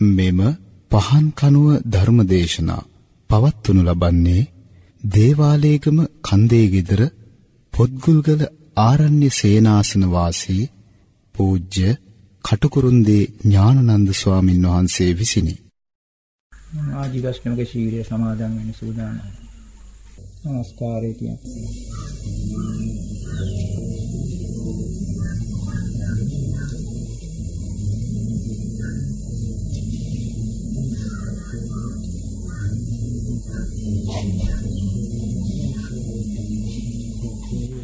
මෙම පහන් කනුව ධර්මදේශනා පවත්වනු ලබන්නේ දේවාලේගම කන්දේ গিදර පොත්ගුල්ගල ආරණ්‍ය සේනාසන වාසී පූජ්‍ය කටුකුරුන්දී ඥානනන්ද ස්වාමින් වහන්සේ විසිනි. ආජීවස්නමගේ ශීලය සමාදන් වෙන සූදානම්. නමස්කාරය කියන්නේ.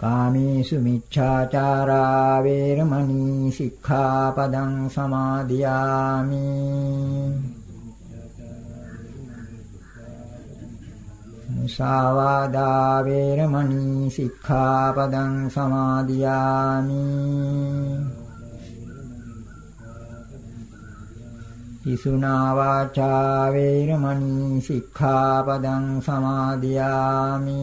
කාමේසු මිච්ඡාචාරා වේරමණී සික්ඛාපදං සමාදියාමි මුසාවාදා වේරමණී සික්ඛාපදං සමාදියාමි හිසුනා වාචා වේරමණී සික්ඛාපදං සමාදියාමි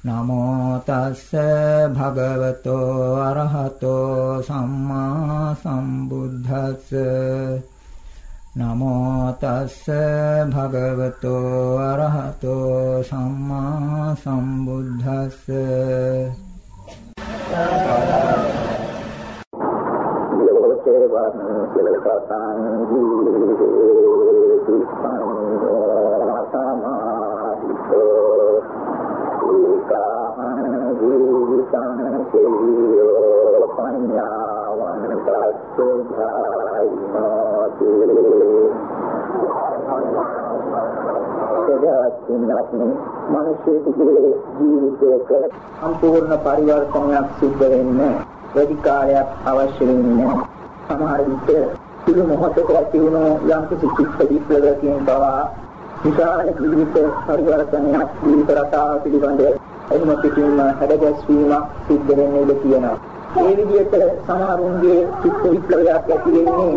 නමෝ තස්ස භගවතෝ අරහතෝ සම්මා සම්බුද්දස්ස. නමෝ තස්ස භගවතෝ අරහතෝ සම්මා සම්බුද්දස්ස. ජීවිතං සේයෝ පඤ්ඤාවං සත්‍යධායිනෝති සදාසින්නත්නි මිනිසෙකුගේ ජීවිතයක සම්පූර්ණ පරිවර්තනයක් සිද්ධ වෙන්නේ වැඩි කාලයක් අවශ්‍ය වෙන්නේ සමහර විට සිළු මොහොතක ඇති වුණු යම් කිසි චිත්ත විප්ලවයකින් පවා විශාල ජීවිත පරිවර්තනයක් ජීවිත රටාව පිළිබඳ එහෙම පිටින්ම හැඩගැස්වීමක් සිද්ධ වෙන්න ඉඩ තියෙනවා. මේ විදිහට සමහරුන්ගේ චිත්ත විප්ලවයක් ඇති වෙන්නේ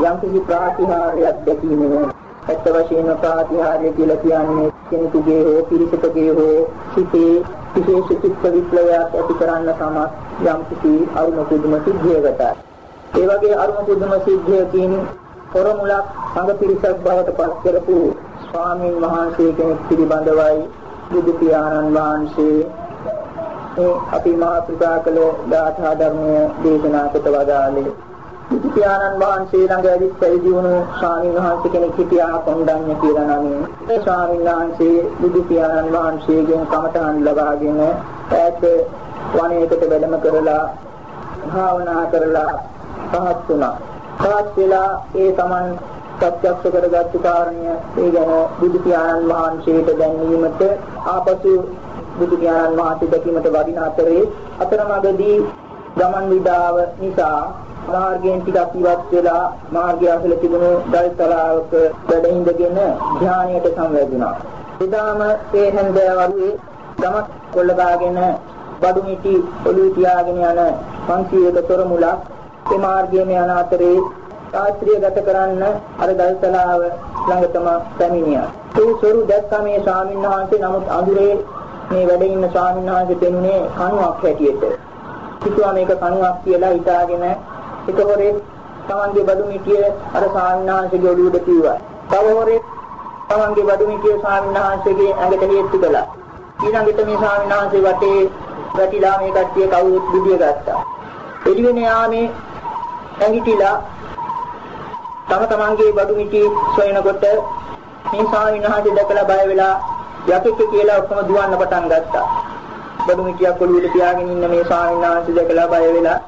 යම් කිසි ප්‍රාතිහාර්යයක් දැකීමෙන් ඇත්ත වශයෙන්ම ප්‍රාතිහාර්ය කියලා කියන්නේ කෙනෙකුගේ හෝ පිරිසකගේ හෝ සිටේ විශේෂ චිත්ත විප්ලවයක් ඇති කරන්න සමත් යම් කිසි අරුම පුදුම සිද්ධියකට. ඒ වගේ අරුම පුදුම සිද්ධියකින් පොරමුලක් සංඝ පිරිසක් බවට පත් කරපු ස්වාමීන් වහන්සේ කෙනෙක් පිළිබඳවයි බුදු පියාණන් වහන්සේ මේ අපි මාතෘකා කළ ධාතා ධර්මයේ දේශනා කොට වදාළේ බුදු පියාණන් වහන්සේ ළඟ ඇවිත් පැවිදි වුණු ස්වාමීන් වහන්සේ කෙනෙක් හිටියා කොණ්ඩඤ්ඤ කියලා නමින්. ඒ ස්වාමීන් වහන්සේ බුදු පියාණන් වහන්සේගෙන් කමඨහන් ලබාගෙන ඈත වනයේකට වැඩම කරලා භාවනා කරලා පහත් වුණා. පහත් වෙලා ඒ Taman ප්‍රත්‍යක්ෂ කරගත්තු කාරණය ඒ ගැන බුදු පියාණන් වහන්සේට දැන්වීමට ආපසු බුදු පියාණන් වහන්සේ දැකීමට වඩින අතරේ අතරමඟදී ගමන් විඩාව නිසා මාර්ගයෙන් ටිකක් ඉවත් වෙලා මාර්ගය අසල තිබුණු දල් තලාවක වැඩ ඉඳගෙන ධානයට සම්වැදුණා. එදාම ඒ හැන්දෑවරුවේ ගමක් කොල්ලගාගෙන බඩු මිටි ඔලුව තියාගෙන යන 500ක තොර මුලක් ඒ මාර්ගයේම යන අතරේ රාත්‍රිය ගත කරන්න අර දල්තලාව ළඟටම පැමිණියා. ඒ සොරු දැක්කම මේ ස්වාමීන් වහන්සේ නමුත් අඳුරේ මේ වැඩ ඉන්න ස්වාමීන් වහන්සේ පෙනුනේ කණුවක් හැටියට. හිතුවා මේක කණුවක් කියලා හිතාගෙන එක හොරේ තමන්ගේ බඩු මිටිය අර ස්වාමීන් වහන්සේගේ ඔළුවට කිව්වා. තව හොරේ තමන්ගේ බඩු මිටිය ස්වාමීන් වහන්සේගේ ඇඟට හේතු කළා. ඊළඟට මේ ස්වාමීන් වහන්සේ වටේ වැටිලා මේ කට්ටිය කවුරුත් බුදිය ගත්තා. එළිවෙන යාමේ ඇඟිටිලා තම තමන්ගේ බඩු මිටි සොයනකොට මේ ස්වාමීන් වහන්සේ දැකලා බය වෙලා යකෙක් කියලා ඔක්කොම දුවන්න පටන් ගත්තා. බඩු මිටියක් ඔළුවේ තියාගෙන ඉන්න මේ ස්වාමීන් වහන්සේ දැකලා බය වෙලා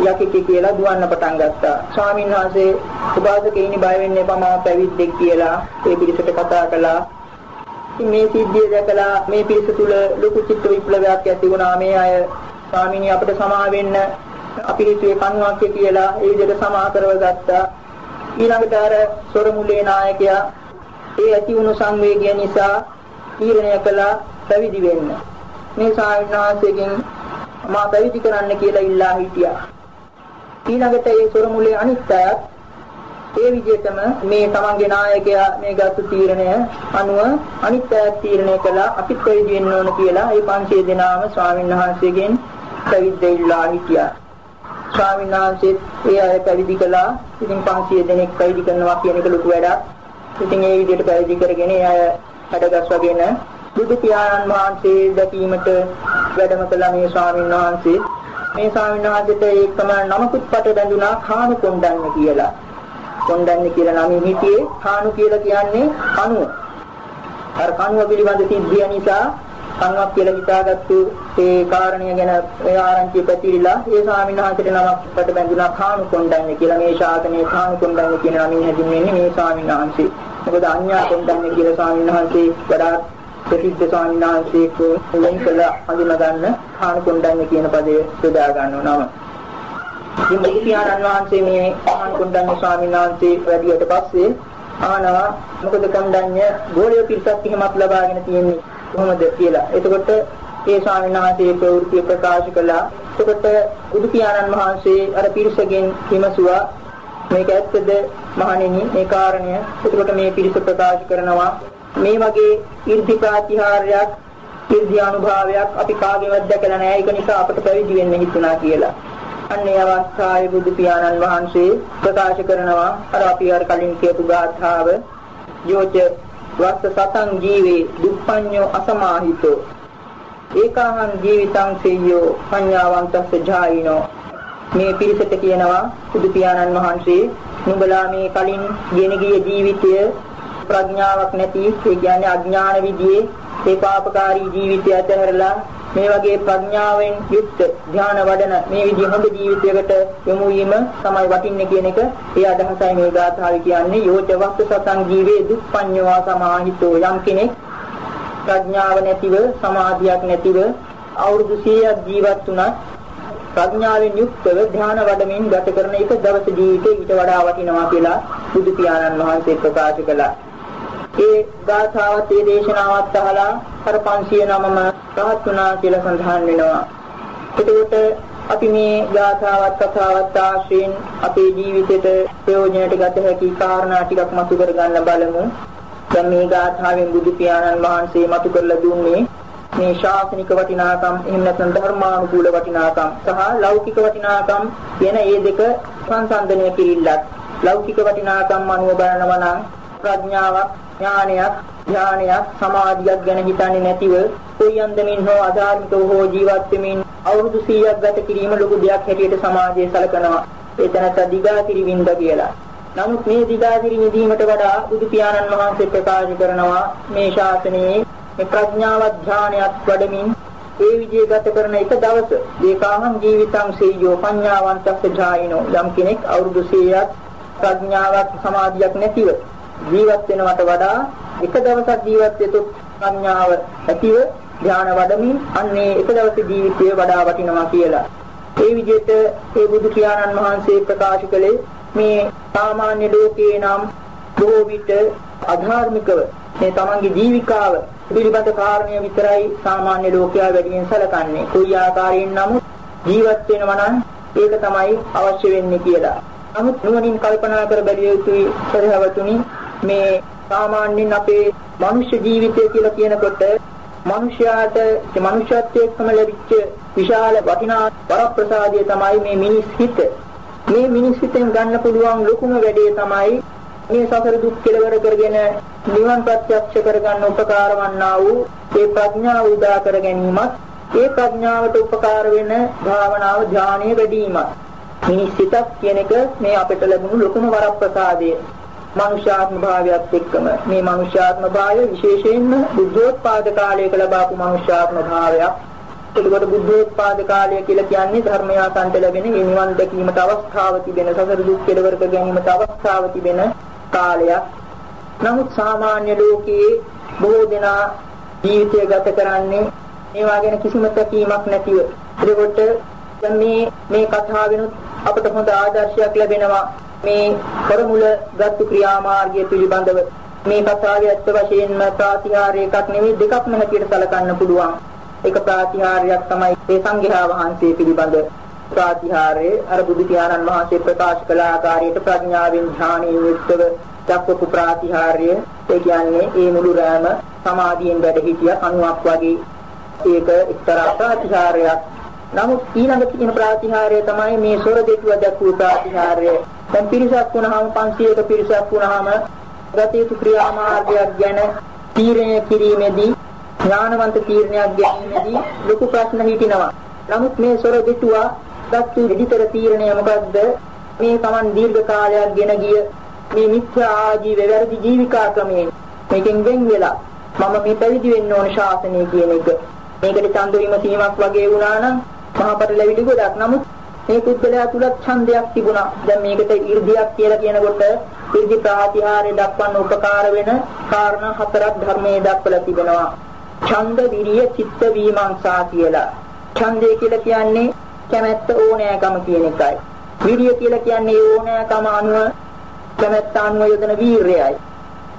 යකෙක් කියලා දුවන්න පටන් ගත්තා. ස්වාමීන් වහන්සේ උපාසකෙයිනි බය වෙන්න එපා මම පැවිද්දෙක් කියලා ඒ පිරිසට කතා කළා. මේ සිද්ධිය දැකලා මේ පිරිස තුල ලොකු චිත්ත විප්ලවයක් ඇති වුණා. මේ අය ස්වාමීනි අපිට සමා වෙන්න අපි හිතුවේ කන්වාක්‍ය කියලා ඒ විදිහට සමා කරව ගත්තා. ඊළඟට අර සොරමුලේ නායකයා ඒ ඇති වුණු සංවේගය නිසා තීරණය කළා පැවිදි වෙන්න. මේ ස්වාමීන් වහන්සේගෙන් මා පැවිදි කරන්න කියලා ඉල්ලා හිටියා. ඊළඟට ඒ සොරමුලේ අනිත් අයත් ඒ විදිහටම මේ තමන්ගේ නායකයා මේ ගත්තු තීරණය අනුව අනිත් අයත් තීරණය කළා අපිත් පැවිදි වෙන්න ඕන කියලා ඒ 500 දෙනාම ස්වාමීන් වහන්සේගෙන් පැවිද්ද ඉල්ලා හිටියා. ස්වාමීන් වහන්සේත් ඒ අය පැවිදි කළා. ඉතින් 500 දෙනෙක් පැවිදි කරනවා කියන එක ලොකු වැඩක්. ඉතින් ඒ විදිහට පැවිදි කරගෙන ඒ අය හැඩගස්වගෙන බුදු පියාණන් වහන්සේ දැකීමට වැඩම කළ මේ ස්වාමීන් වහන්සේ මේ ස්වාමීන් වහන්සේට ඒකම නමකුත් පට බැඳුනා කාණු කොණ්ඩඤ්ඤ කියලා. කොණ්ඩඤ්ඤ කියලා නමින් හිටියේ කාණු කියලා කියන්නේ කණුව. අර කණුව පිළිබඳ සිද්ධිය නිසා කණුවක් කියලා හිතාගත්තු ඒ කාරණය ගැන ඒ ආරංචිය පැතිරිලා ඒ ස්වාමීන් වහන්සේට නමක් පට බැඳුනා කාණු කොණ්ඩඤ්ඤ කියලා මේ ශාසනයේ කාණු කොණ්ඩඤ්ඤ කියන නමින් හැදින්වෙන්නේ මේ ස්වාමීන් වහන්සේ. මොකද අඤ්ඤා කොණ්ඩඤ්ඤ කියලා ස්වාමීන් වහන්සේ වඩාත් ප්‍රසිද්ධ ස්වාමීන් වහන්සේ කොලෙන් කළ හඳුනා ගන්න කාණු කොණ්ඩඤ්ඤ කියන පදේ යොදා ගන්නව නම. ඉතින් බුදු පියාණන් වහන්සේ මේ කාණු කොණ්ඩඤ්ඤ ස්වාමීන් වහන්සේ වැඩියට පස්සේ ආනවා මොකද කොණ්ඩඤ්ඤ ගෝලිය පිරිසක් එහෙමත් ලබාගෙන තියෙන්නේ කොහොමද කියලා. එතකොට ඒ ස්වාමීන් වහන්සේ ප්‍රවෘත්ති ප්‍රකාශ කළා. එතකොට බුදු පියාණන් වහන්සේ අර පිරිසගෙන් විමසුවා මේක ඇත්තද මහණෙනි මේ කාරණය. එතකොට මේ පිරිස ප්‍රකාශ කරනවා මේ වගේ 이르දි ප්‍රාතිහාර්යයක් ඉර්ධි අනුභවයක් අපි කාගේවත් දැකලා නැහැ ඒක නිසා අපට පැවිදි වෙන්න හිතුණා කියලා. අන්න ඒ අවස්ථාවේ බුදු පියාණන් වහන්සේ ප්‍රකාශ කරනවා අර අපි අර කලින් කියපු ගාථාව යෝච වස්ස සතං ජීවේ දුප්පඤ්ඤෝ අසමාහිතෝ. ඒකාහං ජීවිතං සෙය්‍යෝ පඤ්ඤාවන්තස්ස ජායිනෝ. මේ පිරිසට කියනවා බුදු පියාණන් වහන්සේ නුඹලා මේ කලින් ගෙන ගිය ජීවිතය ප්‍රඥාවක් නැති ඒ කියන්නේ අඥාන විදියේ ඒ පාපකාරී ජීවිතය ඇතහැරලා මේ වගේ ප්‍රඥාවෙන් යුක්ත ධ්‍යාන වඩන මේ විදිහ හොඳ ජීවිතයකට යොමු වීම තමයි වටින්නේ කියන එක. ඒ අදහසයි මේ ගාථාවේ කියන්නේ. යෝච වස්තු සතං ජීවේ දුප්පඤ්ඤවා සමාහිතෝ. යම් කෙනෙක් ප්‍රඥාව නැතිව සමාධියක් නැතිව අවුරුදු 100ක් ජීවත් වුණත් ප්‍රඥාවෙන් යුක්තව ධ්‍යාන වඩමින් ගත කරන එක දවස ජීවිතේ ඊට වඩා වටිනවා කියලා බුදු පියාණන් වහන්සේ ප්‍රකාශ කළා. ඒ ගාථාවත් ඒ දේශනාවත් අහලා අර 509ම රහත් වුණා කියලා සඳහන් වෙනවා. එතකොට අපි මේ ගාථාවත් කතාවත් ආශ්‍රයෙන් අපේ ජීවිතයට ප්‍රයෝජනයට ගත හැකි කාරණා ටිකක් මතු කරගන්න බලමු. දැන් මේ ගාථාවෙන් බුදු පියාණන් වහන්සේ මතු කරලා දුන්නේ මේ ශාසනික වටිනාකම් එහෙම නැත්නම් ධර්මානුකූල වටිනාකම් සහ ලෞකික වටිනාකම් කියන මේ දෙක සංසන්දනය කිරිල්ලක්. ලෞකික වටිනාකම් අනුව බලනවා නම් ප්‍රඥාවක් ඥානයක් ඥානයක් සමාධියක් ගැන හිතන්නේ නැතිව කොයි අන්දමින් හෝ අධාර්මිකව හෝ ජීවත් වෙමින් අවුරුදු 100ක් ගත කිරීම ලොකු දෙයක් හැටියට සමාජයේ සැලකනවා. ඒ තැනට දිගාතිරි වින්ද කියලා. නමුත් මේ දිගාතිරි නිදීමට වඩා බුදු පියාණන් වහන්සේ ප්‍රකාශ කරනවා මේ ශාසනයේ මේ ප්‍රඥාවත් ඥානයත් වඩමින් ඒ විදිහේ ගත කරන එක දවස ඒකාහං ජීවිතං සීයෝ පඤ්ඤාවන්තස්ස ජායිනෝ යම් කෙනෙක් අවුරුදු 100ක් ප්‍රඥාවක් සමාධියක් නැතිව ජීවත් වෙනවට වඩා එක දවසක් ජීවත් වෙතොත් ප්‍රඥාව ඇතිව ධ්‍යාන වඩමින් අන්නේ එක දවසේ ජීවිතය වඩා වටිනවා කියලා. ඒ විදිහට ඒ බුදු පියාණන් වහන්සේ ප්‍රකාශ කළේ මේ සාමාන්‍ය ලෝකේ නම් බොහෝ විට අධාර්මිකව මේ තමන්ගේ ජීවිකාව පිළිබඳ කාරණය විතරයි සාමාන්‍ය ලෝකයා වැඩියෙන් සැලකන්නේ. කොයි ආකාරයෙන් නමුත් ජීවත් වෙනවා නම් ඒක තමයි අවශ්‍ය වෙන්නේ කියලා. නමුත් නුවණින් කල්පනා කර බැලිය යුතුයි සදහවතුනි මේ සාමාන්‍යයෙන් අපේ මනුෂ්‍ය ජීවිතය කියලා කියනකොට මනුෂ්‍යයාට ඒ මනුෂ්‍යත්වයේම ලැබිච්ච විශාල වටිනා වරප්‍රසාදය තමයි මේ මිනිස් හිත. මේ මිනිස් හිතෙන් ගන්න පුළුවන් ලොකුම වැඩේ තමයි මේ සසර දුක් කෙලවර කරගෙන නිවන් ප්‍රත්‍යක්ෂ කරගන්න උපකාර වන්නා වූ ඒ ප්‍රඥාව උදා කර ගැනීමත් ඒ ප්‍රඥාවට උපකාර වෙන භාවනාව ඥානීය වැඩිවීමත් මිනිස් හිතක් කියන එක මේ අපිට ලැබුණු ලොකුම වරප්‍රසාදය මනුෂ්‍යාත්ම භාවයත් එක්කම මේ මනුෂ්‍යාත්ම භාවය විශේෂයෙන්ම බුද්ධෝත්පාද කාලයක ලබාපු මනුෂ්‍යාත්ම භාවයක් එතකොට බුද්ධෝත්පාද කාලය කියලා කියන්නේ ධර්මය අසන්ත ලැබෙන ඒ නිවන් දැකීමට අවස්ථාව තිබෙන සසර දුක් කෙලවර කර ගැනීමට අවස්ථාව තිබෙන කාලයක්. නමුත් සාමාන්‍ය ලෝකයේ බොහෝ දෙනා ජීවිතය ගත කරන්නේ මේවා ගැන කිසිම තැකීමක් නැතිව. එතකොට මේ මේ කතාවෙනුත් අපට හොඳ ආදර්ශයක් ලැබෙනවා. මේ කරමුල ගත්තු ක්‍රියාමාර්ගය පිළිබඳව මේ කතාවේ ඇත්ත වශයෙන්ම ප්‍රාතිහාර්ය එකක් නෙවෙයි දෙකක්ම හැටියට සැලකන්න පුළුවන්. එක ප්‍රාතිහාර්යයක් තමයි ඒ සංඝයා වහන්සේ පිළිබඳ. ප්‍රාතිහාර්ය අර බුදු පියාණන් වහන්සේ ප්‍රකාශ කළ ආකාරයට ප්‍රඥාවෙන් ඥානයෙන් යුක්තව දක්වපු ප්‍රාතිහාර්ය ඒ කියන්නේ ඒ මුළු රැම සමාධියෙන් වැඩ හිටිය 90ක් වගේ. ඒක එක්තරා ප්‍රාතිහාර්යයක් නමුත් ඊළඟ තියෙන ප්‍රාතිහාර්ය තමයි මේ සොර දෙකුව දක්වපු ප්‍රාතිහාර්ය දැන් පිරිසක් වුණාම 500ක පිරිසක් වුණාම ගත යුතු ක්‍රියාමාර්ගයක් ගැන තීරණය කිරීමේදී ඥානවන්ත තීරණයක් ගැනීමේදී ලොකු ප්‍රශ්න හිටිනවා. නමුත් මේ සොර දෙතුවා දත්තු විදිතර තීරණය මොකද්ද? මේ Taman දීර්ඝ කාලයක් ගෙන ගිය මේ මිත්‍යා ආජීව වැරදි ජීවිකා ක්‍රමයෙන් මේකෙන් වෙන් වෙලා මම මේ පැවිදි වෙන්න ඕන ශාසනය කියන එක. මේකට ඡන්ද විමසීමක් වගේ වුණා නම් සහපට ලැබිලි ගොඩක්. නමුත් මේ පුද්ගලයා තුල ඡන්දයක් තිබුණා. දැන් මේකට 이르දියක් කියලා කියනකොට 이르දි ප්‍රාතිහාරය දක්වන්න උපකාර වෙන කාරණා හතරක් ධර්මයේ දක්වලා තිබෙනවා. ඡන්ද විරිය චිත්ත වීමංසා කියලා. ඡන්දය කියලා කියන්නේ කැමැත්ත ඕනෑකම කියන එකයි. විරිය කියලා කියන්නේ ඕනෑකම අනුව කැමැත්ත අනුව යොදන වීරයයි.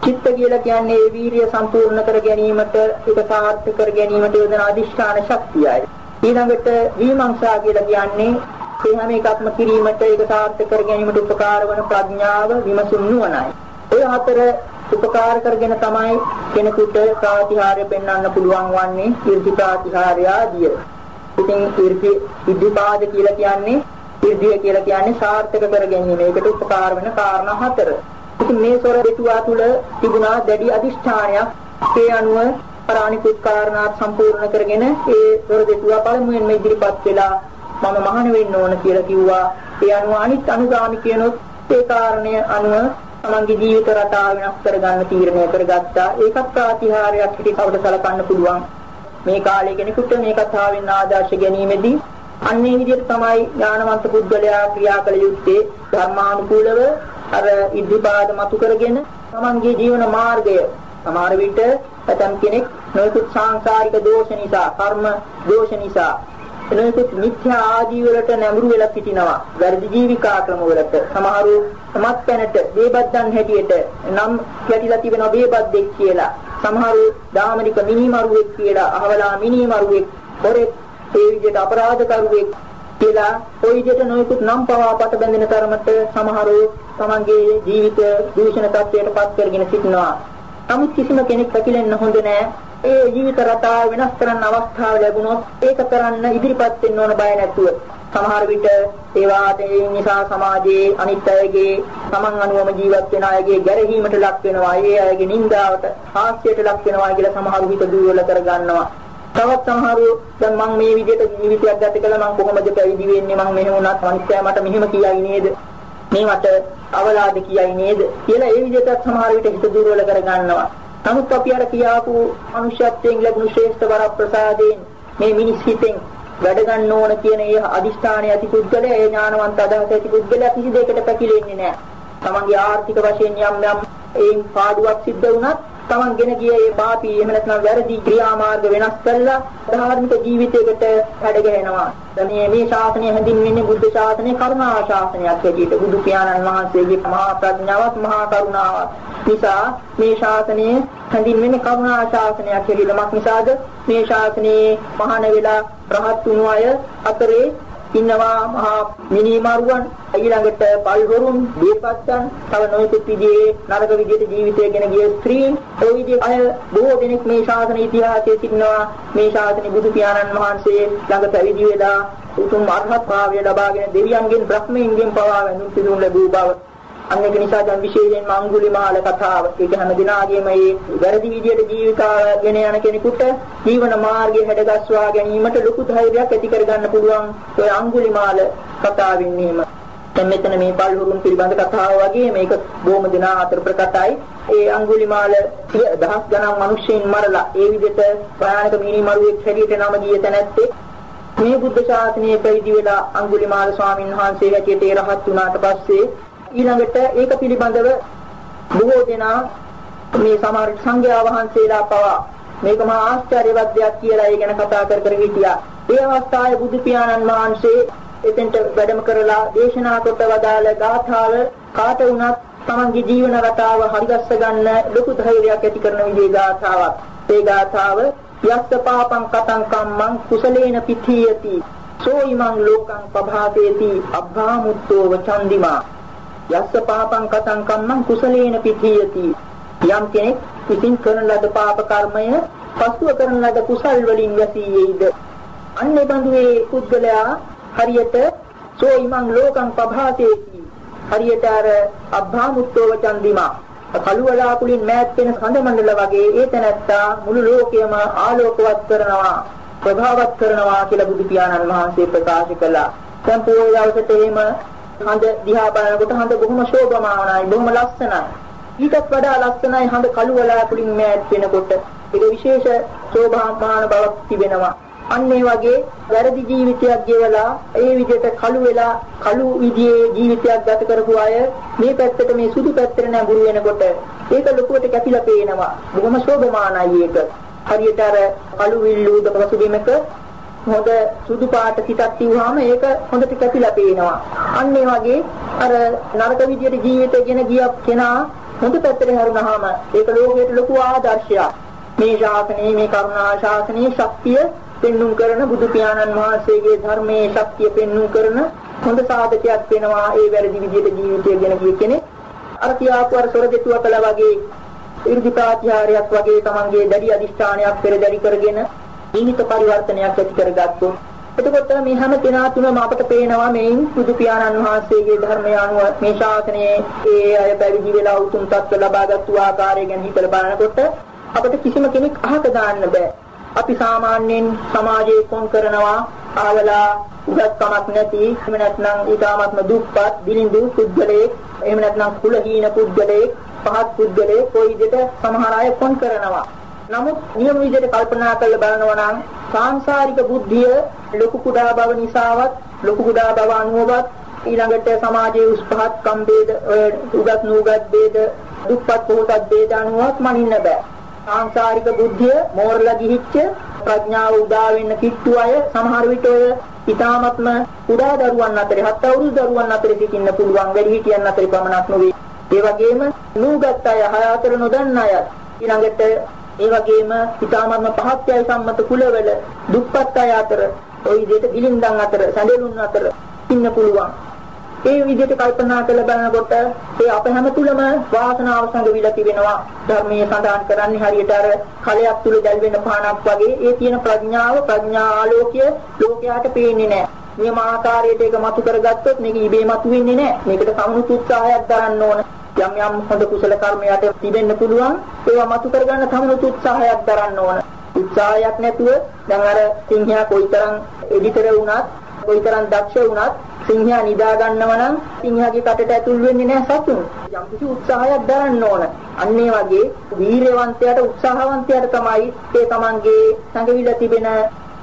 චිත්ත කියලා කියන්නේ ඒ වීරිය සම්පූර්ණ කර ගැනීමට, ඒක සාර්ථක කර ගැනීමට යොදන අදිෂ්ඨාන ශක්තියයි. ඊළඟට විමංශා කියලා කියන්නේ ඒ හැම එකක්ම කිරීමට ඒක සාර්ථක කර ගැනීමට උපකාර වන ප්‍රඥාව විමසුම් නුවණයි. ඔය හතර උපකාර කරගෙන තමයි කෙනෙකුට ප්‍රාතිහාර්ය පෙන්වන්න පුළුවන් වන්නේ irdi ප්‍රාතිහාර්ය ආදිය. ඉතින් irdi ඉද්ධිපාද කියලා කියන්නේ irdiය කියලා කියන්නේ සාර්ථක කර ගැනීම. ඒකට උපකාර වෙන කාරණා හතර. ඉතින් මේ සොර දෙතුවා තුල තිබුණා දැඩි අදිෂ්ඨානයක්. ඒ අනුව පරාණිකුත් කාරණාත් සම්පූර්ණ කරගෙන ඒ සොර දෙතුවා පළමුවෙන්ම ඉදිරිපත් වෙලා මම මහාන වෙන්න ඕන කියලා කිව්වා. ඒ අනුව අනිත් අනුගාමිකයනොත් ඒ කාරණය අනුව තමන්ගේ ජීවිත රටාව වෙනස් කරගන්න තීරණය කරගත්තා. ඒකත් ප්‍රාතිහාර්යයක් හිතට අපට සලකන්න පුළුවන්. මේ කාලේ කෙනෙකුට මේ කතාවෙන් ආදර්ශ ගැනීමේදී අන්නේ විදිහට තමයි ඥානවන්ත පුද්ගලයා ක්‍රියා කළ යුත්තේ ධර්මානුකූලව අර ඉද්ධිපාද මතු කරගෙන තමන්ගේ ජීවන මාර්ගය සමහර විට ඇතම් කෙනෙක් නොයෙකුත් සංසාරික දෝෂ නිසා කර්ම දෝෂ නිසා එනකොට මිත්‍යා ආදී වලට නැඹුරු වෙලා සිටිනවා. වැරදි ජීවිකා ක්‍රම වලට. සමහරු මත්පැනට බේබද්දන් හැටියට නම් කැටිලා තිබෙනවා බේබද්දෙක් කියලා. සමහරු දාමනික මිනිමරුවෙක් කියලා, අහවලා මිනිමරුවෙක්, පොරෙක්, ඒ විදිහට අපරාධකරුවෙක් කියලා ওই විදිහට නොයෙකුත් නම් පවා පට බැඳෙන තරමට සමහරව තමන්ගේ ජීවිත දූෂණ තත්ත්වයට පත් කරගෙන සිටිනවා. නමුත් කිසිම කෙනෙක් පැකිලෙන්න හොඳ නෑ. ඒ ජීවිත රටාව වෙනස් කරන්න අවස්ථාව ලැබුණොත් ඒක කරන්න ඉදිරිපත් වෙන්න ඕන බය නැතුව. සමහර විට ඒවාට ඒ නිසා සමාජයේ අනිත් අයගේ තමන් අනුවම ජීවත් වෙන අයගේ ගැරහීමට ලක් වෙනවා. ඒ අයගේ නින්දාවට, හාස්‍යයට ලක් වෙනවා කියලා සමහරු හිත දුර්වල කරගන්නවා. තවත් සමහරු දැන් මම මේ විදිහට ජීවිතයක් ගත කළා මම කොහොමද පැවිදි වෙන්නේ මම මෙහෙම වුණත් අනිත්‍යය මට මෙහෙම කියයි නේද මේ මට අවලාද කියයි නේද කියලා ඒ විදිහට සමහර විට හිත දුර්වල කර ගන්නවා නමුත් අපි අර කියාපු මනුෂ්‍යත්වයෙන් ලැබුණු ශ්‍රේෂ්ඨ වරප්‍රසාදයෙන් මේ මිනිස් හිතෙන් වැඩ ගන්න ඕන කියන ඒ අදිෂ්ඨානය ඇති පුද්ගලයා ඒ ඥානවන්ත අදහස ඇති පුද්ගලයා කිසි දෙයකට පැකිලෙන්නේ නැහැ. තමන්ගේ ආර්ථික වශයෙන් යම් යම් ඒන් පාඩුවක් සිද්ධ වුණත් තමන් ගෙන ගිය ඒ පාපී එහෙම නැත්නම් වැරදි ක්‍රියාමාර්ග වෙනස් කළා ධාර්මික ජීවිතයකට වැඩ ගැහෙනවා. දැන් මේ ශාසනය හැඳින්වෙන්නේ බුද්ධ ශාසනය කරුණා ශාසනයක් හැටියට. බුදු පියාණන් වහන්සේගේ මහා ප්‍රඥාවත් මහා කරුණාවත් නිසා මේ ශාසනය හැඳින්වෙන්නේ කරුණා ශාසනයක් හැටියට. මක් නිසාද මේ ශාසනයේ මහාන වෙලා රහත් වුණු අය අතරේ ඉන්නවා මහා මිනිමරුවන් ඊළඟට පල්වරුන් දීපත්තන් තව නොයෙකුත් විදිහේ නරක විදිහට ජීවිතය ගෙන ගිය ස්ත්‍රීන් ඒ විදිහේ අය බොහෝ දෙනෙක් මේ ශාසන ඉතිහාසයේ සිටිනවා. මේ ශාසනේ බුදු පියාණන් වහන්සේ ළඟ පැවිදි වෙලා උතුම් අරහත් භාවය ලබාගෙන දෙවියන්ගෙන් බ්‍රහ්මයන්ගෙන් පවා වැඳුම් පිදුම් ලැබූ බව අන්න ඒක නිසා දැන් විශේෂයෙන්ම අඟුලිමාල කතාව ඒක හැම දිනාගේම මේ වැරදි විදියට ජීවිතාගෙන යන කෙනෙකුට ජීවන මාර්ගය හැඩගස්වා ගැනීමට ලොකු ධෛර්යයක් ඇති කරගන්න පුළුවන් ඔය අඟුලිමාල කතාවෙන් නේම දැන් මෙතන මේ පල්හුරුන් පිළිබඳ කතාව වගේ මේක බොහොම දිනා අතර ප්‍රකටයි. ඒ අඟුලිමාල දහස් ගණන් මිනිස්සුන් මරලා ඒ විදිහට භයානක මිනිමරුවෙක් හැටියට නම ගිය තැනැත්තේ මේ බුද්ධ ශාසනය පැවිදි වෙලා අඟුලිමාල ස්වාමීන් වහන්සේ හැටියට ඒ රහත් වුණාට පස්සේ ඊළඟට ඒක පිළිබඳව බොහෝ දෙනා මේ සමහර සංඝයා වහන්සේලා පවා මේක මහා ආශ්චර්යවත් දෙයක් කියලා ඒ ගැන කතා කර කර හිටියා. ඒ අවස්ථාවේ බුදු පියාණන් වහන්සේ එතෙන්ට වැඩම කරලා දේශනා කොට වදාළ ගාථාව කාට වුණත් තමන්ගේ ජීවන රටාව හරිගස්ස ගන්න ලොකු ධෛර්යයක් ඇති කරන විදිහේ ගාථාවක්. ඒ ගාථාව යස්ස පාපං කතං කම්මං කුසලේන පිථියති සෝ ඉමං ලෝකං පභාතේති අබ්භාමුත්තෝ වචන්දිමා යස්ස පාපං කතං කම්මං කුසලේන පිථියති යම් කෙනෙක් විසින් කරන ලද පාප කර්මය පසුව කරන ලද කුසල් වලින් වැසීයේද? අන්නේ බඳුවේ පුද්ගලයා හරියට සෝ ඉමං ලෝකං පභාතේති. හරියට අර අබ්භාමුත්තෝ වචන්දිමා කළුවලා කුලින් මෑත් වෙන සඳ මණ්ඩල වගේ ඒ තැනැත්තා මුළු ලෝකයම ආලෝකවත් කරනවා ප්‍රභාවත් කරනවා කියලා බුදු පියාණන් වහන්සේ ප්‍රකාශ කළා. දැන් පොයේ දවසට එහෙම හඳ දිහා බලනකොට හඳ බොහොම ශෝභමානයි බොහොම ලස්සනයි. ඊටත් වඩා ලස්සනයි හඳ කළු වලාකුලින් මෑත් වෙනකොට. ඒක විශේෂ ශෝභාමාන බවක් තිබෙනවා. අන්න ඒ වගේ වැරදි ජීවිතයක් ගෙවලා ඒ විදිහට කළු වෙලා කළු විදිහේ ජීවිතයක් ගත කරපු අය මේ පැත්තට මේ සුදු පැත්තට නැඹුරු වෙනකොට ඒක ලොකුවට කැපිලා පේනවා. බොහොම ශෝභමානයි ඒක. හරියට අර කළු විල්ලූද පසුබිමක හොඳ සුදු පාට සිතක් තියුවාම ඒක හොඳට කැපිලා පේනවා. අන්න ඒ වගේ අර නරක විදියට ජීවිතය ගෙන ගිය කෙනා හොඳ පැත්තට හැරුණාම ඒක ලෝකයට ලොකු ආදර්ශයක්. මේ ශාසනයේ මේ කරුණා ශාසනයේ ශක්තිය පෙන්눔 කරන බුදු පියාණන් වහන්සේගේ ධර්මයේ ශක්තිය පෙන්눔 කරන හොඳ සාධකයක් වෙනවා ඒ වැරදි විදියට ජීවිතය ගෙන ගිය කෙනෙක්. අර කියාපු අර සොර දෙතුව කළා වගේ ඉර්ධි ප්‍රාත්‍යාරයක් වගේ තමන්ගේ දැඩි අදිෂ්ඨානයක් පෙරදරි කරගෙන ජීවිත පරිවර්තනයක් ඇති කරගත්තොත් එතකොට මේ හැම කෙනා තුනම අපට පේනවා මේන් බුදු පියාණන් වහන්සේගේ ධර්මය අනුව මේ ශාසනයේ ඒ අය පැවිදි වෙලා උතුම් තත්ත්ව ලබාගත්තු ආකාරය ගැන හිතලා බලනකොට අපිට කිසිම කෙනෙක් අහක දාන්න බෑ. අපි සාමාන්‍යයෙන් සමාජයේ කොන් කරනවා ආවලා උගත්කමක් නැති එහෙම නැත්නම් ඊටාත්ම දුප්පත් දිලිඳු පුද්ගලයෙක් එහෙම නැත්නම් කුලහීන පුද්ගලයෙක් පහත් පුද්ගලයෙක් කොයි විදිහට සමහර අය කොන් කරනවා නමුත් නියම විදිහට කල්පනා කරලා බලනවා නම් සාංශාරික බුද්ධිය ලොකු කුඩා බව නිසාවත් ලොකු කුඩා බව අනුවවත් ඊළඟට සමාජයේ උස් පහත් කම් ભેද උගත් නුගත් ભેද දුප්පත් පොහොසත් ભેද අනුවත් මනින්න බෑ. සාංශාරික බුද්ධිය මෝරලා ගිහිච්ච ප්‍රඥාව උදා වෙන්න කිට්ටු අය සමහර විට ඔය ඊ타මත්ම කුඩා දරුවන් අතරේ හත් අවුරුදු දරුවන් අතරේ සිටින්න පුළුවන් වැඩි හිටියන් අතරේ පමණක් නොවේ. ඒ වගේම නූගත් අය හය අතර නොදන්න අය ඊළඟට ඒ වගේම ඊ타මත්ම පහත්යයි සම්මත කුලවල දුප්පත් අය අතර ওই විදිහට දිලින්දන් අතර සැඬෙලුන් අතර ඉන්න පුළුවන්. ඒ විදිහට කල්පනා කරලා බලනකොට ඒ අප හැම තුලම වාසනාව සංග විලා තිබෙනවා. ධර්මයේ සඳහන් කරන්නේ හරියට අර කලයක් තුල දැල් වෙන පහනක් වගේ ඒ තියෙන ප්‍රඥාව ප්‍රඥා ආලෝකය ලෝකයට පේන්නේ නැහැ. මේ මාකාරයට ඒක මතු කරගත්තොත් මේක ඉබේ මතු වෙන්නේ නැහැ. මේකට සමුත් උත්සාහයක් දරන්න ඕන. යම් යම් හොඳ කුසල කර්මයට තිබෙන්න පුළුවන්. ඒවා මතු කරගන්න සමුනුත් උත්සාහයක් දරන්න ඕන. උත්සාහයක් නැතුව දැන් අර සිංහයා කොයිතරම් එඩිටර් වුණත් කොයිතරම් දක්ෂ වුණත් සිංහයා නිදා ගන්නව නම් සිංහයාගේ කටට ඇතුල් වෙන්නේ නැහැ සතුන්. යම් කිසි උත්සාහයක් දරන්න ඕන. අන්න ඒ වගේ වීරවන්තයාට උත්සාහවන්තයාට තමයි ඒ තමන්ගේ සංගවිලා තිබෙන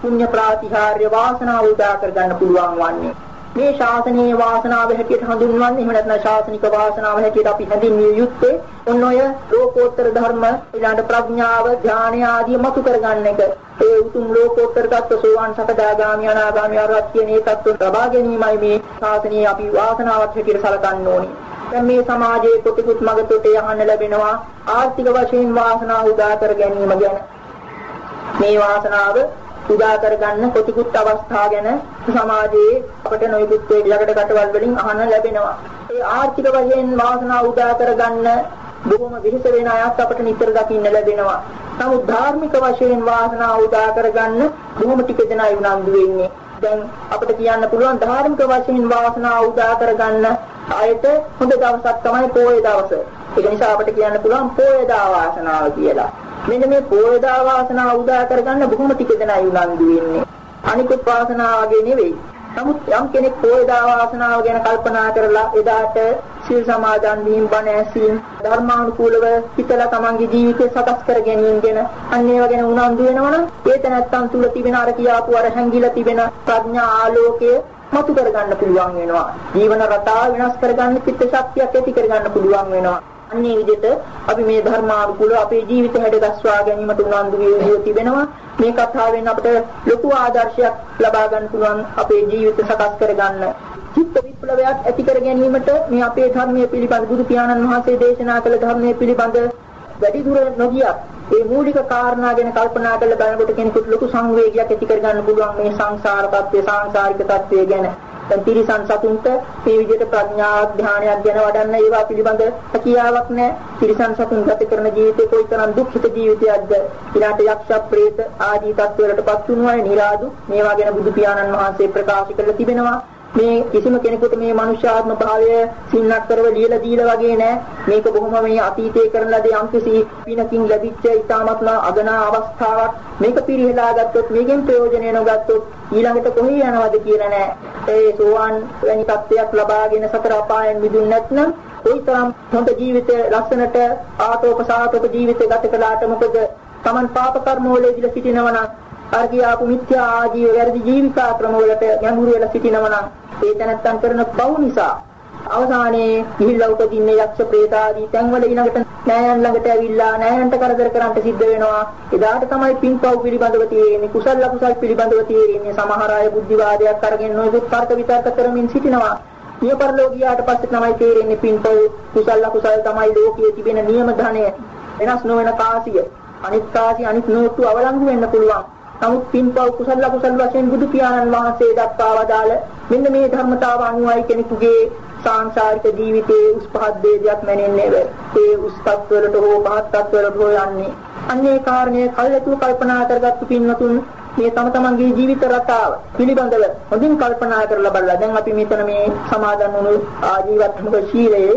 පුණ්‍ය ප්‍රාතිහාර්ය වාසනාව උදා කරගන්න පුළුවන් වන්නේ. මේ ශාසනීය වාසනාව හැටියට හඳුන්වන්නේ එහෙම නැත්නම් ශාසනික වාසනාව හැටියට අපි හැඳින්විය යුත්තේ ඔන්න ඔය ලෝකෝත්තර ධර්ම ඊළඟ ප්‍රඥාව ඥානය ආදී මතු කරගන්න එක. ඒ උතුම් ලෝකෝත්තර தත්ත්ව සෝවාන් සකදාගාමි අනාගාමි අරහත් කියන ඒ தත්ත්ව ලබා ගැනීමයි මේ ශාසනීය අපි වාසනාවක් හැටියට සලකන්න ඕනේ. දැන් මේ සමාජයේ කොටිකුත් මගතොට යහන්න ලැබෙනවා ආර්ථික වශයෙන් වාසනාව උදා කර ගැනීම ගැන. මේ වාසනාව උදා කරගන්න කොතිකුත් අවස්ථා ගැන සමාජයේ අපට නොයෙකුත් ඊළඟට කටවල් වලින් අහන්න ලැබෙනවා. ඒ ආර්ථික වශයෙන් වාසනාව උදා කරගන්න බොහොම විහිස වෙන අයත් අපට නිතර දකින්න ලැබෙනවා. නමුත් ධාර්මික වශයෙන් වාසනාව උදා කරගන්න බොහොම ටික දෙනයි උනන්දු වෙන්නේ. දැන් අපිට කියන්න පුළුවන් ධාර්මික වශයෙන් වාසනාව උදා කරගන්න ආයත හොඳ දවසක් තමයි පොයේ දවස. ඒක නිසා අපිට කියන්න පුළුවන් පොයේ දා වාසනාව කියලා. මෙන්න මේ පෝයදා වාසනාව උදා කරගන්න බොහොම ටික දෙනයි උනන්දු වෙන්නේ. අනිකුත් වාසනාව වගේ නෙවෙයි. නමුත් යම් කෙනෙක් පෝයදා වාසනාව ගැන කල්පනා කරලා එදාට සීල් සමාදන් වීම බණ ඇසීම ධර්මානුකූලව හිතලා තමන්ගේ ජීවිතය සකස් කර ගැනීම ගැන අන්න ඒවා ගැන උනන්දු වෙනවනම් ඒ තැනත්තන් තුල තිබෙන අර කියාපු අර හැංගිලා තිබෙන ප්‍රඥා ආලෝකය මතු කරගන්න පුළුවන් වෙනවා. ජීවන රටාව වෙනස් කරගන්න චිත්ත ශක්තියක් ඇති කරගන්න පුළුවන් වෙනවා. අන්නේ විදිහට අපි මේ ධර්මානුකූලව අපේ ජීවිත හැඩගස්වා ගැනීමට උනන්දු වී තිබෙනවා. මේ කතාවෙන් අපිට ලොකු ආදර්ශයක් ලබා ගන්න පුළුවන් අපේ ජීවිත සකස් කරගන්න. චිත්ත විප්ලවයක් ඇති කර ගැනීමට මේ අපේ ධර්මයේ පිළිබඳ බුදු පියාණන් වහන්සේ දේශනා කළ ධර්මයේ පිළිබඳ වැඩි දුර නොගියත් ඒ මූලික කාරණා ගැන කල්පනා කරලා බලනකොට කෙනෙකුට ලොකු සංවේගයක් ඇති කර ගන්න පුළුවන් මේ සංසාර තත්ත්වය, සංසාරික තත්ත්වය ගැන. දැන් තිරිසන් සතුන්ට මේ විදිහට ප්‍රඥා ධානයක් ගැන වඩන්න ඒවා පිළිබඳ හැකියාවක් නැහැ. තිරිසන් සතුන් ගත කරන ජීවිතේ කොයිතරම් දුක්ඛිත ජීවිතයක්ද? ඊළාට යක්ෂ ප්‍රේත ආදී තත්ත්වවලටපත් වුණාය නිරාදු. මේවා ගැන බුදු පියාණන් වහන්සේ ප්‍රකාශ කරලා තිබෙනවා. මේ කිසිම කෙනෙකුට මේ මනුෂ්‍යාත්ම භාවය සින්නක් කරව ලියලා දීලා වගේ නෑ. මේක බොහොම මේ අතීතයේ කරන ලද යම්කිසි පිනකින් ලැබිච්ච ඊ타මත්ම අගනා අවස්ථාවක්. මේක පිරිහෙලා ගත්තොත් මේකෙන් ප්‍රයෝජනය නොගත්තොත් ඊළඟට කොහේ යනවද කියලා නෑ. ඒ සෝවාන් වැනි තත්ත්වයක් ලබාගෙන සතර අපායන් මිදුන් නැත්නම් කොයිතරම් හොඳ ජීවිතය ලස්සනට ආතෝප සාතෝප ජීවිතය ගත කළාට මොකද? Taman පාප කර්ම වල ඉඳලා සිටිනවා නම් අර කියාපු මිත්‍යා ආජීව වැරදි ජීවිකා ක්‍රම වලට ගැඹුරු වෙලා සිටිනවා නම් ඒ තැනත්තන් කරන පව් නිසා අවසානයේ ගිහිල්ලා උපදින්නේ යක්ෂ ප්‍රේත ආදී තැන්වල ඊළඟට නෑයන් ළඟට ඇවිල්ලා නෑයන්ට කරදර කරන්නට සිද්ධ වෙනවා. එදාට තමයි පින්පව් පිළිබඳව තියෙන්නේ කුසල අකුසල් පිළිබඳව තියෙන්නේ සමහර අය බුද්ධිවාදයක් අරගෙන නොයෙකුත් තර්ක විතර්ක කරමින් සිටිනවා. නිය පරලෝකියාට පස්සේ තමයි තේරෙන්නේ පින්පව් කුසල අකුසල් තමයි ලෝකයේ තිබෙන නියම ධනය. වෙනස් නොවන කාසිය. අනිත් කාසිය අනිත් නෝට්ටු අවලංගු වෙන්න පුළුවන්. නමුත් පින්පව් කුසල අකුසල වශයෙන් බුදු පියාණන් වහන්සේ දක්වා වදාළ මෙන්න මේ ධර්මතාව අනුවයි කෙනෙකුගේ සාංශාරික ජීවිතයේ උස් පහත් ભેදයක් මැනෙන්නේ ඒ උස් තත්වලට හෝ පහත් තත්වලට හෝ යන්නේ. අන්නේ කාරණේ කල්ැතුව කල්පනා කරගත්තු පින්වතුන් මේ තම තමන්ගේ ජීවිත රටාව පිළිබඳව හොඳින් කල්පනා කරලා බලලා දැන් අපි මෙතන මේ සමාදන් වුණු ආජීවත්මක ශීලයේ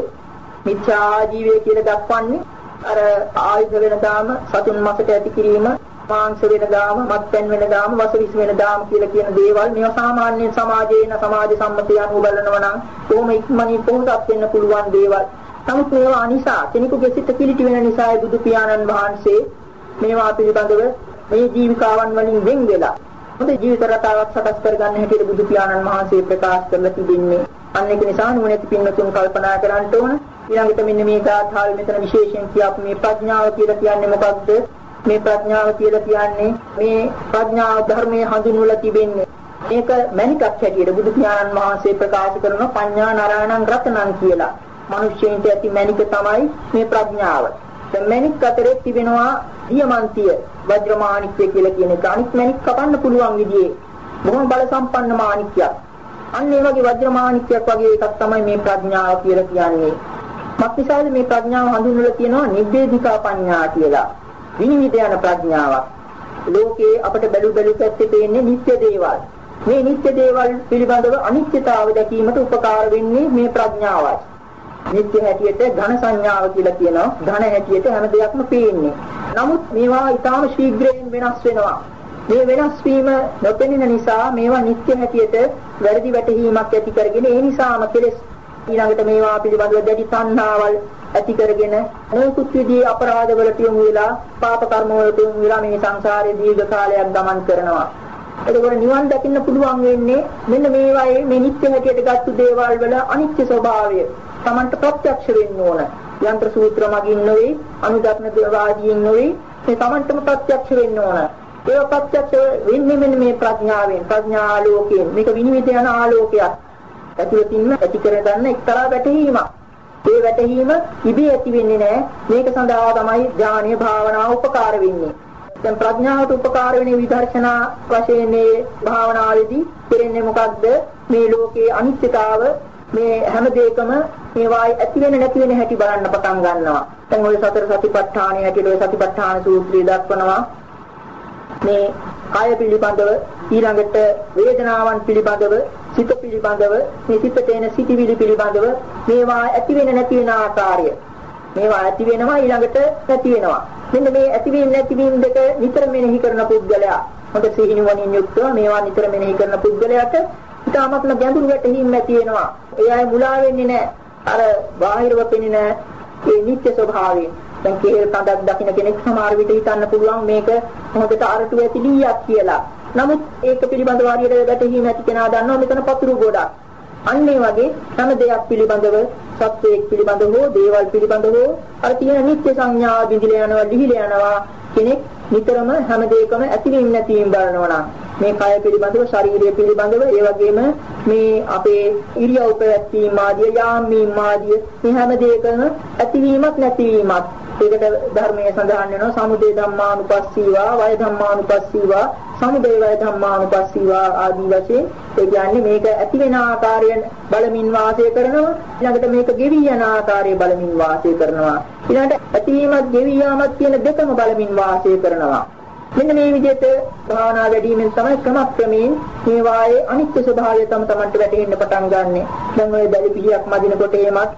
මිත්‍යා ආජීවය කියලා දක්වන්නේ අර ආයුධ වෙනදාම සතුන් මසට ඇති කිරීම මාංශ වෙනදාම මත්පැන් වෙනදාම වසවිස් වෙනදාම කියලා කියන දේවල් මේවා සාමාන්‍ය සමාජයේන සමාජ සම්මතය අනුව බලනවා නම් කොහොම ඉක්මනින් පොහොසත් වෙන්න පුළුවන් දේවල්. නමුත් මේවා අනිසා කෙනෙකුගේ සිත කිලිටි වෙන නිසායි බුදු පියාණන් වහන්සේ මේවා පිළිබඳව මේ ජීවිකාවන් වලින් වෙන් වෙලා හොඳ ජීවිත රටාවක් සකස් කරගන්න හැටියට බුදු පියාණන් වහන්සේ ප්‍රකාශ කරලා තිබෙන්නේ. අන්න ඒක නිසා නුවණැති පින්වතුන් කල්පනා කරන්න ඕන. ඊළඟට මෙන්න මේ ගාථාවේ මෙතන විශේෂයෙන් කියපු මේ ප්‍රඥාව කියලා කියන්නේ මොකක්ද? මේ ප්‍රඥාව කියලා කියන්නේ මේ ප්‍රඥාව ධර්මයේ හඳුන්වලා තිබෙන්නේ මේක මණිකක් හැටියට බුදු පියාණන් වහන්සේ ප්‍රකාශ කරන පඤ්ඤා නරාණං රතනං කියලා. මිනිස්යෙන්ට ඇති මණික තමයි මේ ප්‍රඥාව. දැන් මණික් අතරේ තිබෙනවා දියමන්තිය වජ්‍රමාණික්ය කියලා කියන එක. අනිත් මණික් කපන්න පුළුවන් විදිහේ බොහොම බල සම්පන්න මාණික්යක්. අන්න ඒ වගේ වජ්‍රමාණික්යක් වගේ එකක් තමයි මේ ප්‍රඥාව කියලා කියන්නේ. මක්නිසාද මේ ප්‍රඥාව හඳුන්වලා තියෙනවා නිබ්බේධිකා පඤ්ඤා කියලා. විනිවිද යන ප්‍රඥාවක්. ලෝකේ අපට බැලු බැලු පැත්තේ පේන්නේ නිත්‍ය දේවල්. මේ නිත්‍ය දේවල් පිළිබඳව අනිත්‍යතාව දැකීමට උපකාර වෙන්නේ මේ ප්‍රඥාවයි. නිත්‍ය හැටියට ඝන සංඥාව කියලා කියනවා. ඝන හැටියට හැම දෙයක්ම පේන්නේ. නමුත් මේවා ඊටාම ශීඝ්‍රයෙන් වෙනස් වෙනවා. මේ වෙනස් වීම නොපෙනෙන නිසා මේවා නිත්‍ය හැටියට වැරදි වැටහීමක් ඇති කරගෙන ඒ නිසාම කෙලෙස් ඊළඟට මේවා පිළිබඳව දැඩි තණ්හාවල් ඇති කරගෙන නොයෙකුත් විදිහේ අපරාධවලට යොමු වෙලා පාප කර්ම වලට යොමු වෙලා මේ සංසාරයේ දීර්ඝ කාලයක් ගමන් කරනවා. එතකොට නිවන් දකින්න පුළුවන් වෙන්නේ මෙන්න මේවායේ මේ නිත්‍ය හැටියට ගත්තු දේවල් වල අනිත්‍ය ස්වභාවය Tamanට ප්‍රත්‍යක්ෂ වෙන්න ඕන. යන්ත්‍ර සූත්‍ර මගින් නොවේ, අනුදක්න දේවාදීන් නොවේ, මේ Tamanටම ප්‍රත්‍යක්ෂ වෙන්න ඕන. ඒ ප්‍රත්‍යක්ෂ වෙන්නේ මෙන්න මේ ප්‍රඥාවෙන්, ප්‍රඥා ආලෝකයෙන්. මේක විනිවිද යන ආලෝකයක්. ඇතුළතින්ම ඇති කර ගන්න එක්තරා වැටහීමක්. ඒ වැටහීම ඉබේ ඇති වෙන්නේ නැහැ. මේක සඳහා තමයි ඥානීය භාවනාව උපකාර වෙන්නේ. දැන් ප්‍රඥාවට උපකාර වෙන විදර්ශනා වශයෙන් මේ භාවනාවේදී කෙරෙන්නේ මොකක්ද මේ ලෝකයේ අනිත්‍යතාව මේ හැම දෙයකම මේවායි ඇති වෙන නැති වෙන හැටි බලන්න පටන් ගන්නවා දැන් ওই සතර සතිපට්ඨානය හැටියට ওই සතිපට්ඨාන සූත්‍රය දක්වනවා මේ කාය පිළිබඳව ඊළඟට වේදනාවන් පිළිබඳව සිත පිළිබඳව මේ සිතට එන සිටිවිලි පිළිබඳව මේවා ඇති වෙන නැති වෙන ආකාරය මේවා ඇති වෙනවා ඊළඟට නැති වෙනවා මෙන්න මේ ඇතිවීම නැතිවීම දෙක නිතර මෙනෙහි කරන පුද්ගලයා හොඳ සිහිනුවණින් යුක්තව මේවා නිතර මෙනෙහි කරන පුද්ගලයාට ඉතාමත්ම ගැඹුරු වැටහීම් ඇති වෙනවා. ඒ අය මුලා වෙන්නේ නැහැ. අර බාහිරව පෙනෙන ඒ නිත්‍ය ස්වභාවයෙන්. දැන් කේල් කඳක් දකින්න කෙනෙක් සමහර විට හිතන්න පුළුවන් මේක හොඳට අරටු ඇති ලීයක් කියලා. නමුත් ඒක පිළිබඳව හරියට වැටහීම ඇති කෙනා දන්නවා මෙතන පතුරු ගොඩක්. අන්න ඒ වගේ හැම දෙයක් පිළිබඳව සත්‍යයක් පිළිබඳව හෝ දේවල් පිළිබඳව හෝ අර තියෙන නිත්‍ය සංඥා බිඳිලා යනවා ලිහිලා යනවා කෙනෙක් නිතරම හැම දෙයකම ඇතිවීම නැතිවීම බලනවා නම් මේ කය පිළිබඳව ශරීරය පිළිබඳව ඒ වගේම මේ අපේ ඉරියව් පැවැත්වීම ආදිය යාමීම් ආදිය මේ හැම දෙයකම ඇතිවීමක් නැතිවීමක්. ඒකට ධර්මයේ සඳහන් වෙනවා සමුදය ධම්මානුපස්සීවා වය ධම්මානුපස්සීවා සමුදය වය ධම්මානුපස්සීවා ආදී වශයෙන්. ඒ කියන්නේ මේක ඇති වෙන ආකාරයෙන් බලමින් වාසය කරනවා. ඊළඟට මේක ගෙවි යන ආකාරය බලමින් වාසය කරනවා. ඊළඟට ඇතිවීමත් ගෙවි යාමත් කියන දෙකම බලමින් වාසය කරනවා. මෙන්න මේ විදිහට භාවනා වැඩිමෙන් තමයි ක්‍රමක්‍රමයෙන් මේ වායේ අනිත්‍ය ස්වභාවය තම තමන්ට වැටහෙන්න පටන් ගන්නෙ. දැන් ඔය බැලි පිළියක් මදිනකොට එමත්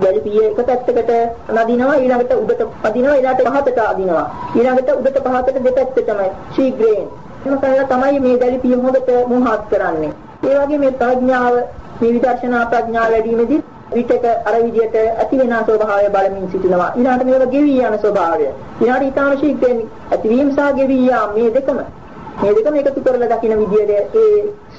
බැලි පිය එක පැත්තකට නදිනවා ඊළඟට උඩට පදිනවා ඊළඟට පහතට අදිනවා. ඊළඟට උඩට පහතට දෙපැත්තටම ශීඝ්‍රයෙන්. එහෙම කරලා තමයි මේ බැලි පිය හොඳට මුහත් කරන්නේ. ඒ වගේ මේ ප්‍රඥාව මේ විදර්ශනා ප්‍රඥාව වැඩිමේදී විතක අර විදියට ඇති වෙන ස්වභාවය බලමින් සිටිනවා. ඊළඟට මේක ගෙවි යන ස්වභාවය. ඊළඟට ඊටාම ශීඝ්‍රයෙන් ඇතිවීම සහ ගෙවි යාම මේ දෙකම. මේ දෙකම එකතු කරලා දකින්න විදියට ඒ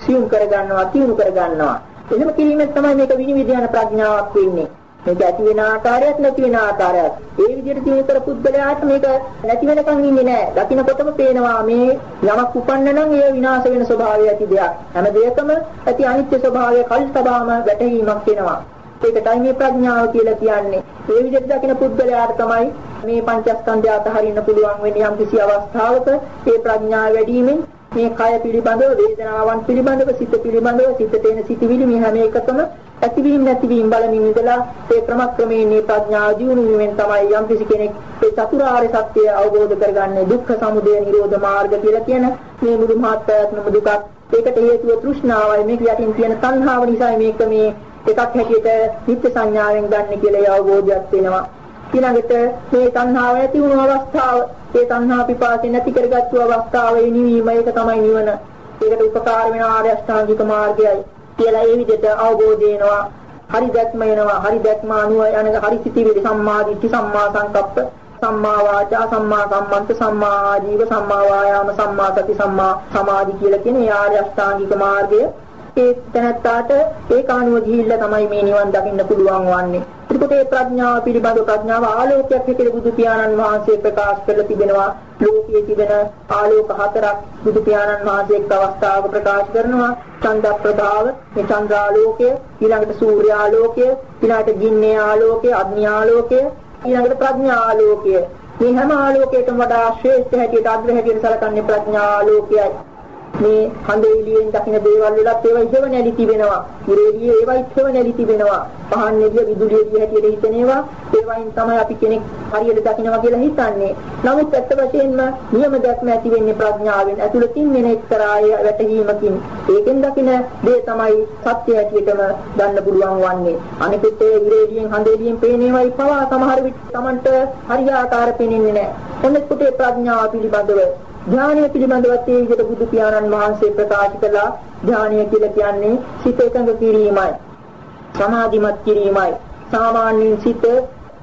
සියුම් කරගන්නවා තියුණු කරගන්නවා. එහෙම කිරීමෙන් තමයි මේක විනිවිද යන ප්‍රඥාවක් වෙන්නේ. මේක ඇති වෙන ආකාරයක් නැති වෙන ආකාරයක්. ඒ විදිහට තියෙන කර පුද්ගලයාට මේක නැති වෙනකන් ඉන්නේ නැහැ දකින්නකොටම පේනවා මේ යමක් උපන්න නම් ඒ විනාශ වෙන ස්වභාවය ඇති දෙයක්. හැම දෙයකම ඇති අනිත්‍ය ස්වභාවය කල්පදාම වැටහීමක් වෙනවා. ඒකටයි මේ ප්‍රඥාව කියලා කියන්නේ. ඒ විදිහට දකින පුද්ගලයාට තමයි මේ පංචස්කන්ධය අතහරින්න පුළුවන් වෙන්නේ යම් කිසි අවස්ථාවක. ඒ ප්‍රඥාව වැඩිවීමෙන් මේ කය පිළිබඳව වේදනාවන් පිළිබඳව සිත පිළිබඳව සිතට එන සිතිවිලි මේ හැම එකකම ඇතිවීම නැතිවීම බලමින් ඉඳලා ඒ ක්‍රමක්‍රමයෙන් මේ ප්‍රඥාව දියුණු වීමෙන් තමයි යම් කිසි කෙනෙක් ඒ චතුරාර්ය සත්‍ය අවබෝධ කරගන්නේ. දුක්ඛ සමුදය නිරෝධ මාර්ග කියලා කියන මේ මුළු මහත් ප්‍රයත්නම දුකක්. ඒකට හේතුව තෘෂ්ණාවයි. මේක යටින් තියෙන තණ්හාව නිසා මේක මේ එකක් හැටියට නිත්‍ය සංඥාවෙන් ගන්න කියලා අවබෝධයක් වෙනවා. ඊළඟට මේ තණ්හාව ඇති වුණු අවස්ථාව, ඒ තණ්හා පිපාසය නැති කරගත්තු අවස්ථාවේ නිවීම ඒක තමයි නිවන. ඒකට උපකාර වෙන ආර්ය අෂ්ටාංගික මාර්ගයයි කියලා ඒ විදිහට අවබෝධ වෙනවා. හරි දැක්ම එනවා. හරි දැක්ම අනුව යන හරි සිටිවිලි සම්මාදිට්ඨි සම්මා සංකප්ප සම්මා වාචා සම්මා කම්මන්ත සම්මා ආජීව සම්මා වායාම සම්මා සති සම්මා සමාධි කියලා කියන ආර්ය අෂ්ටාංගික මාර්ගය ඒ තැනත්තාට ඒ කාණුව ගිහිල්ලා තමයි මේ නිවන් දකින්න පුළුවන් වන්නේ. එතකොට මේ ප්‍රඥාව පිළිබඳ ප්‍රඥාව ආලෝකයක් හැටියට බුදු පියාණන් වහන්සේ ප්‍රකාශ කරලා තිබෙනවා. ලෝකයේ තිබෙන ආලෝක හතරක් බුදු පියාණන් වහන්සේ එක් අවස්ථාවක ප්‍රකාශ කරනවා. චන්ද ප්‍රභාව, මේ චන්ද්‍රාලෝකය, ඊළඟට සූර්යාලෝකය, ඊළඟට ගින්නේ ආලෝකය, අග්නි ආලෝකය, ඊළඟට ප්‍රඥා ආලෝකය. මේ හැම ආලෝකයකටම වඩා ශ්‍රේෂ්ඨ හැටියට අග්‍ර හැටියට සැලකන්නේ ප්‍රඥා ආලෝකයයි. මේ හඳ එළියෙන් දකින්න දේවල් වලත් ඒවා ඉහෙව නැලි තිබෙනවා. ඉරේලිය ඒවා ඉහෙව නැලි තිබෙනවා. පහන් එළිය විදුලි එළිය හැටියට හිතෙනවා. ඒවයින් තමයි අපි කෙනෙක් හරියට දකින්නවා කියලා හිතන්නේ. නමුත් ඇත්ත වශයෙන්ම නියම දැක්ම ඇති වෙන්නේ ප්‍රඥාවෙන්. ඇතුළතින් මෙන එක්තරා වැටහීමකින්. ඒකෙන් දකින දේ තමයි සත්‍ය හැටියටම ගන්න පුළුවන් වන්නේ. අනිකුත් ඒ ඉරේලියෙන් හඳ එළියෙන් පේන ඒවායි පවා සමහර විට Tamanට හරියාකාර පේන්නේ නැහැ. ඔන්නෙකුට ප්‍රඥාව පිළිබඳව ඥානය පිළිබඳවත් ඒ විදිහට බුදු පියාණන් වහන්සේ ප්‍රකාශ කළා. ඥානය කියලා කියන්නේ සිත එකඟ කිරීමයි. සමාධිමත් කිරීමයි. සාමාන්‍යයෙන් සිත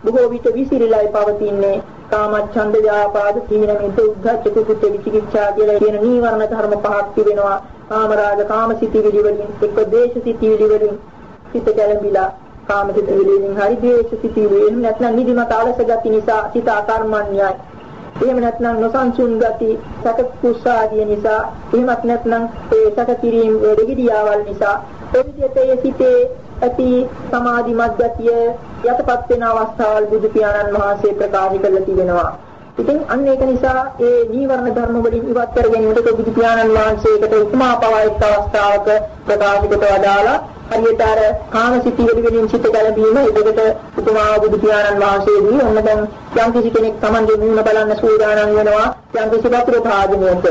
බොහෝ විට විසිරීලායි පවතින්නේ. කාමච්ඡන්ද ව්‍යාපාද තීන මිද්ද උද්ධච්ච කුච්ච විචිකිච්ඡා කියලා කියන නීවරණ ධර්ම පහක් තිබෙනවා. කාමරාග කාමසිතවිලි වලින් එක්ක දේශසිතවිලි වලින් සිත ගැළඹිලා කාමසිතවිලි වලින් හරි දේශසිතවිලි වලින් නැත්නම් නිදිමත අලස ගති නිසා සිත අකර්මණ්‍යයි. එහෙම නැත්නම් නොසන්සුන් ගති, සැක කුස්සාදිය නිසා, එහෙමත් නැත්නම් ඒ සැක කිරීම දෙගිඩියාවල් නිසා ඒ විදිහට ඒ සිතේ ඇති සමාධිමත් ගතිය යටපත් වෙන අවස්ථාවල් බුදු පියාණන් වහන්සේ ප්‍රකාශ කරලා තිබෙනවා. ඉතින් අන්න ඒක නිසා ඒ නීවරණ ධර්ම වලින් ඉවත් කර ගැනීමට බුදු පියාණන් වහන්සේකට උපමා පවා එක් අවස්ථාවක ප්‍රකාශ කොට වදාලා හරියට අර කාමසිතිවිලි වලින් සිත ගැලවීම ඒකට උපමා බුදු පියාණන් වහන්සේදී ඔන්න දැන් යම් කිසි කෙනෙක් Tamange මුණ බලන්න සූදානම් වෙනවා යම් කිසි වතුර භාජනයක.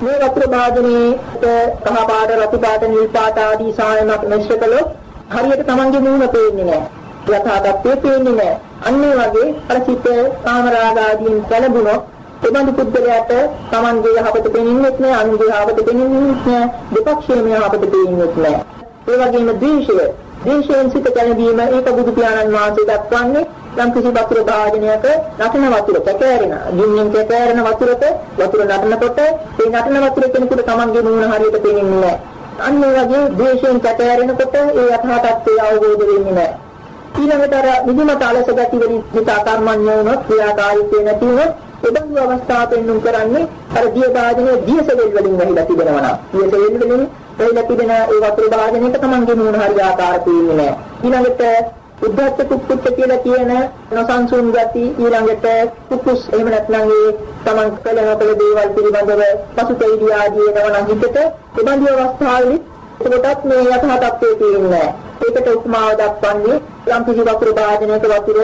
මේ වතුර භාජනයේට කහ පාට රතු පාට නිල් පාට ආදී සායමක් මිශ්‍ර කළොත් හරියට Tamange මුණ පේන්නේ නැහැ. යථාර්ථය පේන්නේ නැහැ අන්න ඒ වගේ අර සිත කාමරාග ආදීන් කලබුණොත් එබඳු පුද්ගලයාට Tamange යහපත පෙනෙන්නේ නැහැ අනුගේ යහපත පෙනෙන්නේ නැහැ දෙපක්ෂයේම යහපත පෙනෙන්නේ නැහැ ඒ වගේම ද්වේෂය ද්වේෂයෙන් සිත කැළඹීම ඒක බුදු පියාණන් වහන්සේ දක්වන්නේ යම් කිසි වතුර භාජනයක නටන වතුර කැකෑරෙන ගින්නෙන් කැකෑරෙන වතුරක වතුර නටනකොට ඒ නටන වතුර කෙනෙකුට Tamange නුවණ හරියට පේන්නේ නැහැ. අන්න ඒ වගේ ද්වේෂයෙන් කැකෑරෙනකොට ඒ යථා තත්ත්වය අවබෝධ වෙන්නේ නැහැ. ඊළඟට අර නිදිමත අලස ගති වලින් හිත අකර්මණ්‍ය වුණොත් ක්‍රියාකාරීත්වය නැති වුණොත් එබඳු අවස්ථා පෙන්눔 කරන්නේ අර දිය භාජනයේ දියසෙල් වලින් වැහිලා තිබෙනවා නම්. දියසෙල් වලින් වැහිලා තිබෙන ඒ වතුර භාජනයක Tamange නුවණ හරිය ආකාර පේන්නේ නැහැ. ඊළඟට උද්දච්ච කුක්කුච්ච කියලා කියන නොසන්සුන් ගති ඊළඟට කුකුස් එහෙම නැත්නම් ඒ Taman කළ නොකළ දේවල් පිළිබඳව පසුතැවිලි ආදී වෙනවා නම් හිතට. එබඳු අවස්ථාවලදී එතකොටත් මේ යථා තත්ත්වයේ තියෙන්නේ ඒකට උපමාව දක්වන්නේ යම් කිසි වතුර භාජනයක වතුර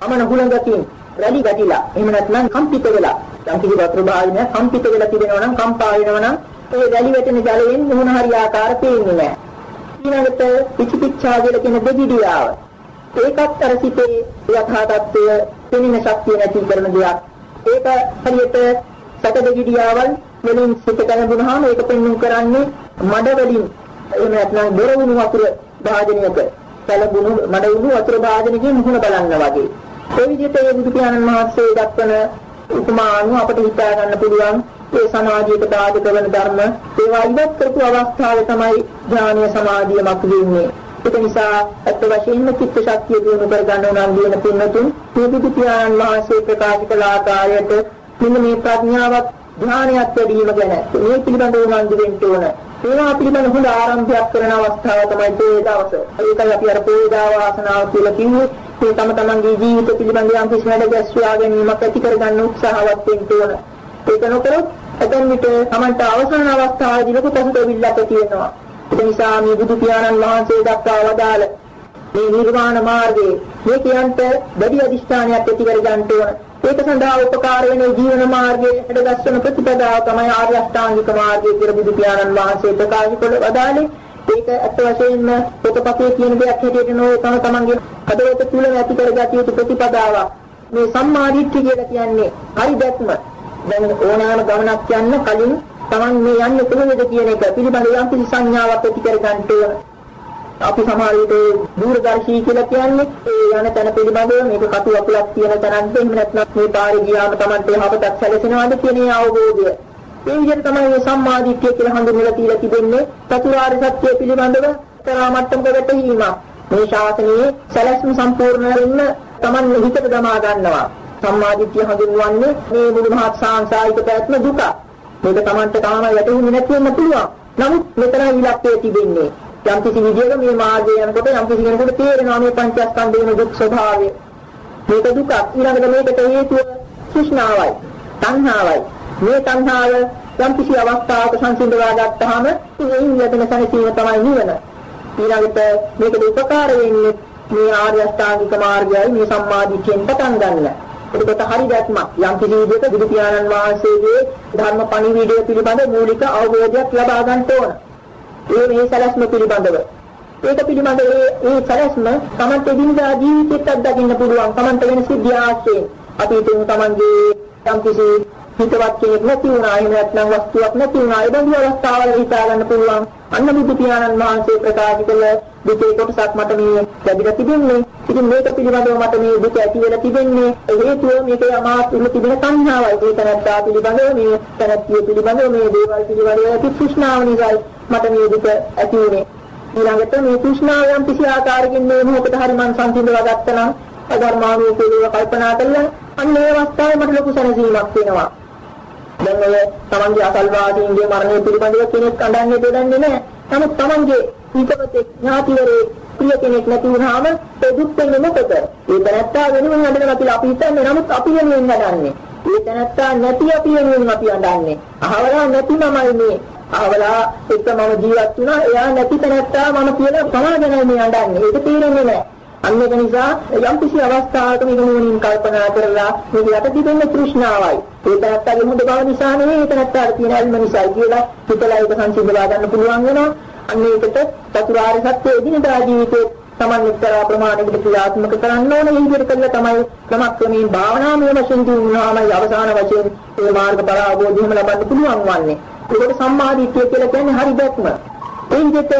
අමන හුලඟකින් රැලි ගැටිලා එහෙම නැත්නම් කම්පිත වෙලා. යම් කිසි වතුර භාජනයක් කම්පිත වෙලා තිබෙනවා නම් කම්පා වෙනවා නම් ඒ රැලි වැටෙන ජලයෙන් මොන හරි ආකාර පේන්නේ නැහැ. ඊළඟට පිචිපිච්ඡා කියලා කියන දෙගිඩියාව. ඒකත් අර සිතේ යථා තත්ත්වය පෙනෙන ශක්තිය නැති කරන දෙයක්. ඒක හරියට සැකදෙගිඩියාවල් වලින් සිත කලබුණාම ඒක පෙන්වු කරන්නේ මඩ වලින්. එහෙම නැත්නම් දොරවුණු වතුර භාජනයක කලබුණු මඩ වුණු වතුර භාජනයකින් මුහුණ බලන්න වගේ. ඒ විදිහට ඒ බුදු පියාණන් වහන්සේ දක්වන උපමාන අපිට හිතා ගන්න පුළුවන් ඒ සමාධියට බාධක වන ධර්ම ඒවා ඉවත් කරපු අවස්ථාවේ තමයි ඥානීය සමාධිය මතුවෙන්නේ. ඒක නිසා අත් වශයෙන්ම චිත්ත ශක්තිය දිනු කර ගන්න නම් දින පින්නතුන් මේ බුදු පියාණන් වහන්සේ ප්‍රකාශ කළ ආකාරයට මෙන්න මේ ප්‍රඥාවත් ධ්‍යානයක් වැඩිම ගැන මේ පිළිබඳව උනන්දු වෙන්න ඕන. ඒවා පිළිබඳ හොඳ ආරම්භයක් කරන අවස්ථාව තමයි මේ දවස. ඒකයි අපි අර පොේදා වාසනාව කියලා කිව්වේ. මේ තම තමන්ගේ ජීවිත පිළිබඳ යම් කිසි වැඩ ගැස්වා ගැනීමක් ඇති කර ගන්න උත්සාහවත් වෙන්න ඕන. ඒක නොකරොත් එතෙන් විට තමන්ට අවසාන අවස්ථාවේදී ලොකු පසුතැවිල්ලක් ඇති වෙනවා. ඒ නිසා මේ බුදු පියාණන් වහන්සේ දක්වා වදාළ මේ නිර්වාණ මාර්ගයේ මේ කියන්ට වැඩි අදිෂ්ඨානයක් ඇති කර ගන්න ඕන. ඒක සඳහා උපකාර වෙන ජීවන මාර්ගයේ හැඩගස්වන ප්‍රතිපදාව තමයි ආර්ය අෂ්ටාංගික මාර්ගය කියලා බුදු පියාණන් වහන්සේ ප්‍රකාශ කළ වදාළේ. ඒක අත් වශයෙන්ම පොතපතේ කියන දෙයක් හැටියට නොවේ තම තමන්ගේ හදවත තුල ඇති කරගatiya යුතු ප්‍රතිපදාවක්. මේ සම්මා දිට්ඨිය කියලා කියන්නේ හරි දැක්ම. දැන් ඕනෑම ගමනක් යන්න කලින් Taman මේ යන්නේ කොහොමද කියන එක පිළිබඳ යම් කිසි සංඥාවක් ඇති කර ගන්න ඕන. අපි සමහර විට දූරදර්ශී කියලා කියන්නේ ඒ යන තැන පිළිබඳව මේක කටු අකුලක් තියෙන තැනක්ද එහෙම නැත්නම් මේ පාරේ ගියාම Tamanට යහපතක් සැලසෙනවද කියන අවබෝධය. මේ විදිහට තමයි මේ සම්මාදිට්ඨිය කියලා හඳුන්වලා තියලා තිබෙන්නේ චතුරාර්ය සත්‍ය පිළිබඳව තරා මට්ටමක වැටහීමක්. මේ ශාසනයේ සැලැස්ම සම්පූර්ණයෙන්ම Taman හිතට දමා ගන්නවා. සම්මාදිට්ඨිය හඳුන්වන්නේ මේ මුළු මහත් සාංශායික පැවැත්ම දුක. මේක Tamanට තාම වැටහෙන්නේ නැති වෙන්න පුළුවන්. නමුත් මෙතන ඉලක්කය තිබෙන්නේ යම් කිසි විදියක මේ මාර්ගය යනකොට යම් කිසි කෙනෙකුට තේරෙනවා මේ පංචස්කන්ධයේ දුක් ස්වභාවය. මේක දුක ඊළඟට මේකට හේතුව තෘෂ්ණාවයි, තණ්හාවයි. මේ තණ්හාව යම් කිසි අවස්ථාවක සංසිඳවා ගත්තාම එයින් ලැබෙන සැනසීම තමයි නිවන. ඊළඟට මේකට උපකාර වෙන්නේ මේ ආර්ය අෂ්ටාංගික මාර්ගයයි මේ සම්මාදිට්ඨියෙන් පටන් ගන්න. එතකොට හරි දැක්මක් යම් කිසි විදිහක බුදු පියාණන් වහන්සේගේ ධර්ම පණිවිඩය පිළිබඳ මූලික අවබෝධයක් ලබා ගන්න ඕන. ඒ මේ සැලැස්ම පිළිබඳව. ඒක පිළිබඳව ඒ සැලැස්ම තමන්ට දිනදා ජීවිතයත් අත්දකින්න පුළුවන්. තමන්ට වෙන සිද්ධිය ආශ්‍රයෙන්. අපි තුන් තමන්ගේ යම් කිසි හිතවත් කෙනෙක් නැති වුණා එහෙම නැත්නම් වස්තුවක් නැති වුණා ඒ බඳු අවස්ථාවල හිතා ගන්න පුළුවන්. අන්න බුදු පියාණන් වහන්සේ ප්‍රකාශ කළ දුකේ කොටසක් මට මේ ලැබිලා තිබෙන්නේ. ඉතින් මේක පිළිබඳව මට මේ දුක ඇති වෙලා තිබෙන්නේ. හේතුව මේකේ අමාතුරු තිබෙන සංහාවයි. මේ තනත්තා පිළිබඳව මේ තනත්තිය පිළිබඳව මේ දේවල් පිළිබඳව ඇති තෘෂ්ණාව නිසායි. මට මේ දුක ඇති වුනේ ඊළඟට මේ තෘෂ්ණාව යම් කිසි ආකාරයකින් මේ මොහොතේ හරි මං සංසිඳවා ගත්තා නම් අධර්මානුකූලව කල්පනා කළා අන්න ඒ අවස්ථාවේ මට ලොකු සැනසීමක් වෙනවා දැන් ඔය තමන්ගේ අසල්වාදීන්ගේ මරණය පිළිබඳව කෙනෙක් අඬන්නේ දෙන්නේ නැහැ. නමුත් තමන්ගේ හිතවතෙක් ඥාතිවරේ ප්‍රිය කෙනෙක් නැති වුණාම ඒ දුක් වෙන්නේ මොකද? ඒ දැනත්තා වෙනුවෙන් අඬනවා කියලා අපි හිතන්නේ. නමුත් අපි වෙනුවෙන් අඬන්නේ. ඒ දැනත්තා නැති අපි වෙනුවෙන් අපි අඬන්නේ. අහවලා නැති මමයි මේ. අහවලා එක්ක මම ජීවත් වුණා. එයා නැති තැනත්තා මම කියලා සමාජනයි මේ අඬන්නේ. ඒක තේරෙන්නේ නැහැ. අන්න ඒක නිසා යම් කිසි අවස්ථාවක මේක නුවණින් කල්පනා කරලා මේක යට තිබෙන තෘෂ්ණාවයි. ඒ තනත්තගේ හොඳ බව නිසා නෙවෙයි ඒ තනත්තාට තියෙන අල්ම නිසා කියලා හිතලා ඒක සංසිඳවා ගන්න පුළුවන් වෙනවා. අන්න ඒකට චතුරාර්ය සත්‍ය එදිනදා ජීවිතේ Taman එක්තරා ප්‍රමාණයකට ක්‍රියාත්මක කරන්න ඕන ඒ විදිහට කළා තමයි ක්‍රමක්‍රමයෙන් භාවනාමය වශයෙන් දිනුනාම අවසාන වශයෙන් ඒ මාර්ගඵල අවබෝධයම ලබන්න පුළුවන් වන්නේ. ඒකට සම්මාදිට්ඨිය කියලා කියන්නේ හරි දැක්ම. ඒ විදිහට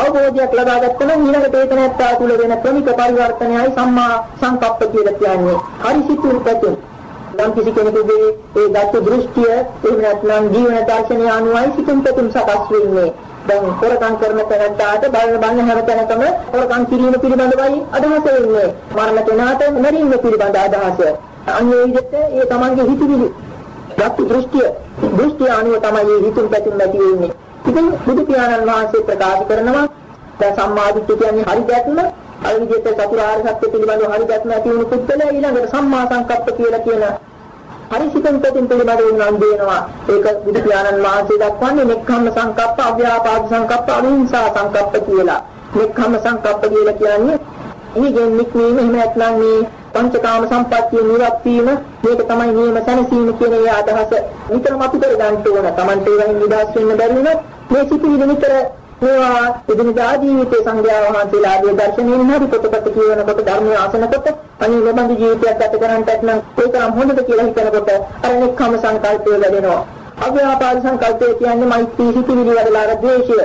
අවබෝධයක් ලබා ගත්තම ඊළඟට ඒ තැනත්තා තුළ වෙන ක්‍රමික පරිවර්තනයයි සම්මා සංකප්ප කියලා කියන්නේ. හරි සිතුල් පැතුම්. නම් කිසි කෙනෙකුගේ ඒ දත්ත දෘෂ්ටිය එහෙම නැත්නම් ජීවන දර්ශනය අනුවයි සිතුම් පැතුම් සකස් වෙන්නේ. දැන් හොරකම් කරන තැනට බලන බලන හැම තැනකම හොරකම් කිරීම පිළිබඳවයි අදහස වෙන්නේ. මරණ කෙනාට මරීම පිළිබඳ අදහස. අන්නේ විදිහට ඒ තමන්ගේ හිතවිලි දත්ත දෘෂ්ටිය දෘෂ්ටිය අනුව තමයි හිතුම් පැතුම් නැති වෙන්නේ. ඉතින් බුදු පියාණන් වහන්සේ ප්‍රකාශ කරනවා දැන් සම්මාදිට්ඨිය කියන්නේ හරි දැක්ම අර විදිහට චතුරාර්ය සත්‍ය පිළිබඳව හරි දැක්ම ඇති වුණු පුද්ගලයා ඊළඟට සම්මා සංකප්ප කියලා කියන හරි සිතෙන් පිටින් පිළිබඳව නම් දෙනවා ඒක බුදු පියාණන් වහන්සේ දක්වන්නේ නෙක්ඛම්ම සංකප්ප අව්‍යාපාද සංකප්ප අවිහිංසා සංකප්ප කියලා නෙක්ඛම්ම සංකප්ප කියලා කියන්නේ ඉනිගෙන් නික්මීම එහෙම නැත්නම් මේ පංචකාම සම්පත්තිය නිවත් වීම මේක තමයි නියම සැනසීම කියන ඒ අදහස නිතරම අපි කර ගන්න ඕන. Tamante වයින් නිදහස් වෙන්න බැරි වුණොත් මේ සිතිවිලි නිතර මේවා එදිනදා ජීවිතේ සංඥා වහන්සේලාගේ දර්ශනයෙන් හරි පොතපත කියවනකොට ධර්මයේ ආසනකොට අනිත් ලබන ජීවිතයක් ගත කරන්නට නම් ඒකම හොඳද කියලා හිතනකොට අර නික්කම සංකල්පය වැඩෙනවා. අව්‍යාපාද සංකල්පය කියන්නේ මෛත්‍රී සිතිවිලි වලලා ද්වේෂය.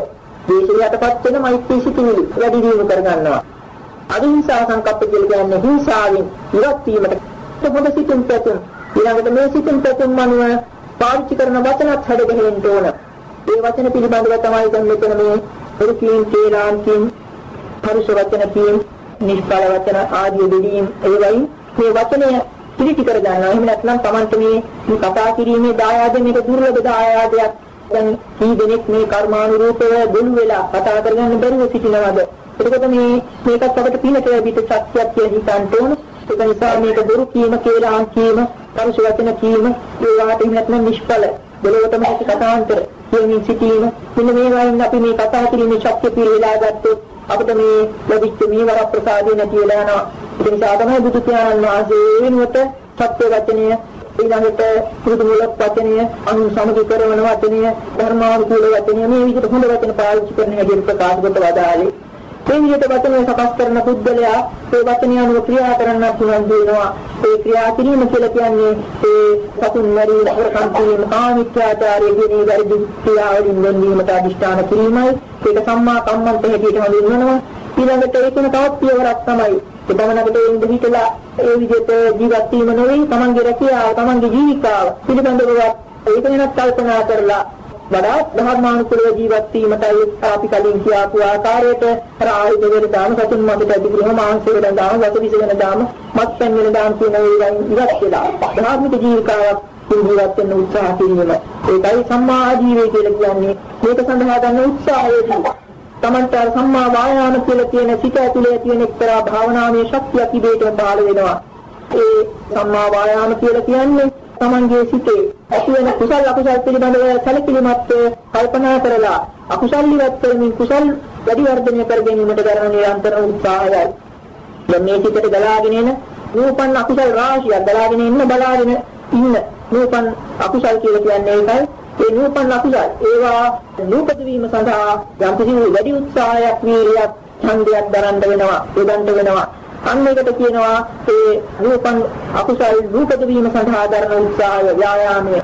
ද්වේෂයටපත් වෙන මෛත්‍රී සිතිවිලි වැඩි දියුණු කරගන්නවා. අහිංසා සංකප්ප කියලා කියන්නේ හිංසාවෙන් ඉවත් වීමට පොඩ සිතුම් පැතුම් ඊළඟට මේ සිතුම් පැතුම් මනුව පාවිච්චි කරන වචනත් හැදගෙහෙන්න ඕන. ඒ වචන පිළිබඳව තමයි දැන් මෙතන මේ පුරුකීම් කේලාන්තිම් පරුෂ වචන කීම් නිෂ්ඵල වචන ආදී දෙදීම් ඒ වයින් මේ වචනය පිළිටි කර ගන්නවා. එහෙම නැත්නම් Tamante මේ මේ කතා කිරීමේ දායාද මේක දුර්ලභ දායාදයක්. දැන් කී දෙනෙක් මේ කර්මානුරූපව බොළු වෙලා කතා කරගන්න බැරුව සිටිනවද? එතකොට මේ මේකත් අපිට පිනට ලැබිට ශක්තියක් කියලා හිතන්න ඕන. ඒක නිසා මේක බොරු කීම කියලා කීම, පරුෂ වචන කීම, ඒවාට නැත්නම් නිෂ්ඵල. බලවතම කතාන්තර කියමින් සිටීම. මෙන්න මේවායින් අපි මේ කතා කිරීමේ ශක්තිය පිළිලා ගත්තොත් අපිට මේ ලැබිච්ච මේ වර ප්‍රසාදේ නැති වෙලා යනවා. ඒ නිසා තමයි බුදු පියාණන් වහන්සේ වෙනුවට සත්‍ය වචනය ඊළඟට පුරුදු මුලක් වචනය අනු සමග කරන වචනය ධර්මානුකූල වචනය මේ විදිහට හොඳ වචන පාවිච්චි කරන හැටි ප්‍රකාශ කොට වදාළේ මේ විදිහට වචනය සකස් කරන පුද්ගලයා ඒ වචනය අනුව ක්‍රියා කරන්න පුළුවන් වෙනවා. ඒ ක්‍රියා කිරීම කියලා කියන්නේ ඒ සතුන් මරී හොරකම් කිරීම, කාමීත්‍යාචාරය කියන වැරදි ක්‍රියාවලින් වෙනවීමට අදිෂ්ඨාන කිරීමයි. ඒක සම්මා කම්මන්ත හැටියට හඳුන්වනවා. ඊළඟට ඒකන තවත් පියවරක් තමයි ඒ ගමනකට එන්න හිතලා ඒ විදිහට ජීවත් වීම නෙවෙයි තමන්ගේ රැකියාව තමන්ගේ ජීවිතාව පිළිබඳව ඒක වෙනත් කල්පනා කරලා වඩාත් ධර්මානුකූලව ජීවත් වීමටයි අපි කලින් කියාපු ආකාරයට අර ආයුධ වෙන දාන සතුන් මතට ඇතිගිරම මාංශ වෙන දාන වස විස වෙන දාන මත්පැන් වෙන දාන කියන ඒවායින් ඉවත් වෙලා ධාර්මික ජීවිතාවක් ජීවත් වෙන්න උත්සාහ කිරීම. ඒකයි සම්මා ආජීවය කියලා කියන්නේ. මේක සඳහා ගන්න උත්සාහයදී තමන්ට සම්මා වායාම කියලා කියන සිත ඇතුලේ තියෙන එක්තරා භාවනාමය ශක්තියක් ඉබේටම පහළ වෙනවා. ඒ සම්මා වායාම කියලා කියන්නේ තමන්ගේ සිතේ ඇති වෙන කුසල අකුසල පිළිබඳව සැලකිලිමත් කල්පනා කරලා අකුසල් ඉවත් කරමින් කුසල් වැඩි වර්ධනය කර ගැනීමට කරන නිරන්තර උත්සාහයයි. දැන් මේ සිතට ගලාගෙන එන නූපන් අකුසල් රාශියක් ගලාගෙන ඉන්න බලාගෙන ඉන්න නූපන් අකුසල් කියලා කියන්නේ ඒකයි. ඒ නූපන් අකුසල් ඒවා නූපද වීම සඳහා යම් කිසි වැඩි උත්සාහයක් වීර්යයක් ඡන්දයක් දරන්න වෙනවා, යොදන්න වෙනවා. අන්න ඒකට කියනවා ඒ රූපං අකුසල් රූපද වීම සඳහා දරන උත්සාහය ව්‍යායාමය.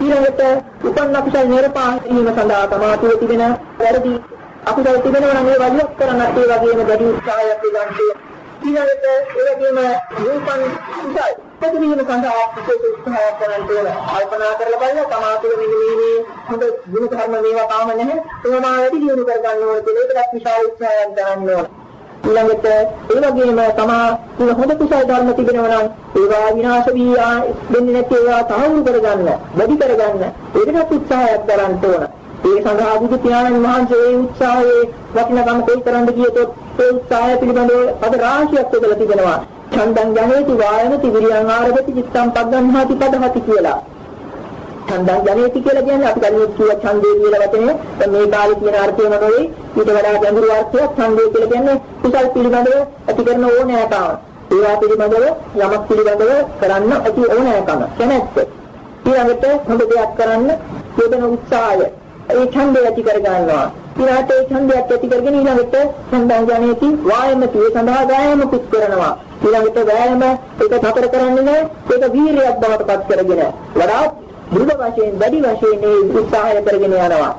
ඊළඟට උපන් අකුසල් නිර්පාණය වීම සඳහා තමාතුව තිබෙන වැරදි අකුසල් තිබෙනවා නම් ඒ වලියක් කරන්නත් ඒ වගේම වැඩි උත්සාහයක් දෙන්නේ. ඊළඟට ඒ වගේම රූපං කුසල් උපද වීම සඳහා විශේෂ උත්සාහයක් කරන්න ඕන. කල්පනා කරලා බලන්න තමාතුව මෙන්න මේ හොඳ ගුණ ධර්ම මේවා තාම නැහැ. ඒවා වැඩි දියුණු කර ගන්න ඕන කියලා ඒකත් විශාල උත්සාහයක් ගන්න ඕන. ඊළඟට ඒ වගේම තමා තුන හොඳ කුසල ධර්ම තිබෙනවා නම් ඒවා විනාශ වී දෙන්නේ නැති ඒවා තහවුරු කරගන්න, වැඩි කරගන්න ඒකට උත්සාහයක් දරන්න ඕන. ඒ සඳහා බුදු පියාණන් වහන්සේ ඒ උත්සාහයේ වටිනකම කොයි තරම්ද කියතොත් ඒ උත්සාහය පිළිබඳව පද රාශියක් යොදලා තිබෙනවා. ඡන්දං ජනේති වායනති විරියං ආරභති චිත්තං පග්ගන්හාති පදහති කියලා. ඡන්දං ජනේති කියලා කියන්නේ අපි කලින් කිව්ව ඡන්දේ කියලා වචනේ දැන් මේ කාලේ තියෙන අර්ථයම නෙවෙයි ඊට වඩා ගැඹුරු අර්ථයක් ඡන්දේ කියලා කියන්නේ කුසල් පිළිබඳව ඇති කරන ඕනෑකම. ඒවා පිළිබඳව යමක් පිළිබඳව කරන්න ඇති ඕනෑකම. කැමැත්ත. ඊළඟට හොඳ දෙයක් කරන්න යොදන උත්සාහය. ඒ ඡන්දය ඇති කර ගන්නවා ඊළඟට ඒ ඡන්දයක් ඇති කරගෙන ඊළඟට ඡන්දං ජනේති වායමති ඒ සඳහා වෑයමකුත් කරනවා. ඊළඟට වෑයම ඒක නතර කරන්නේ නැහැ. ඒක වීරියක් බවට පත් කරගෙන. වඩාත් දෘঢ় වශයෙන් වැඩි වශයෙන් මේ උත්සාහය කරගෙන යනවා.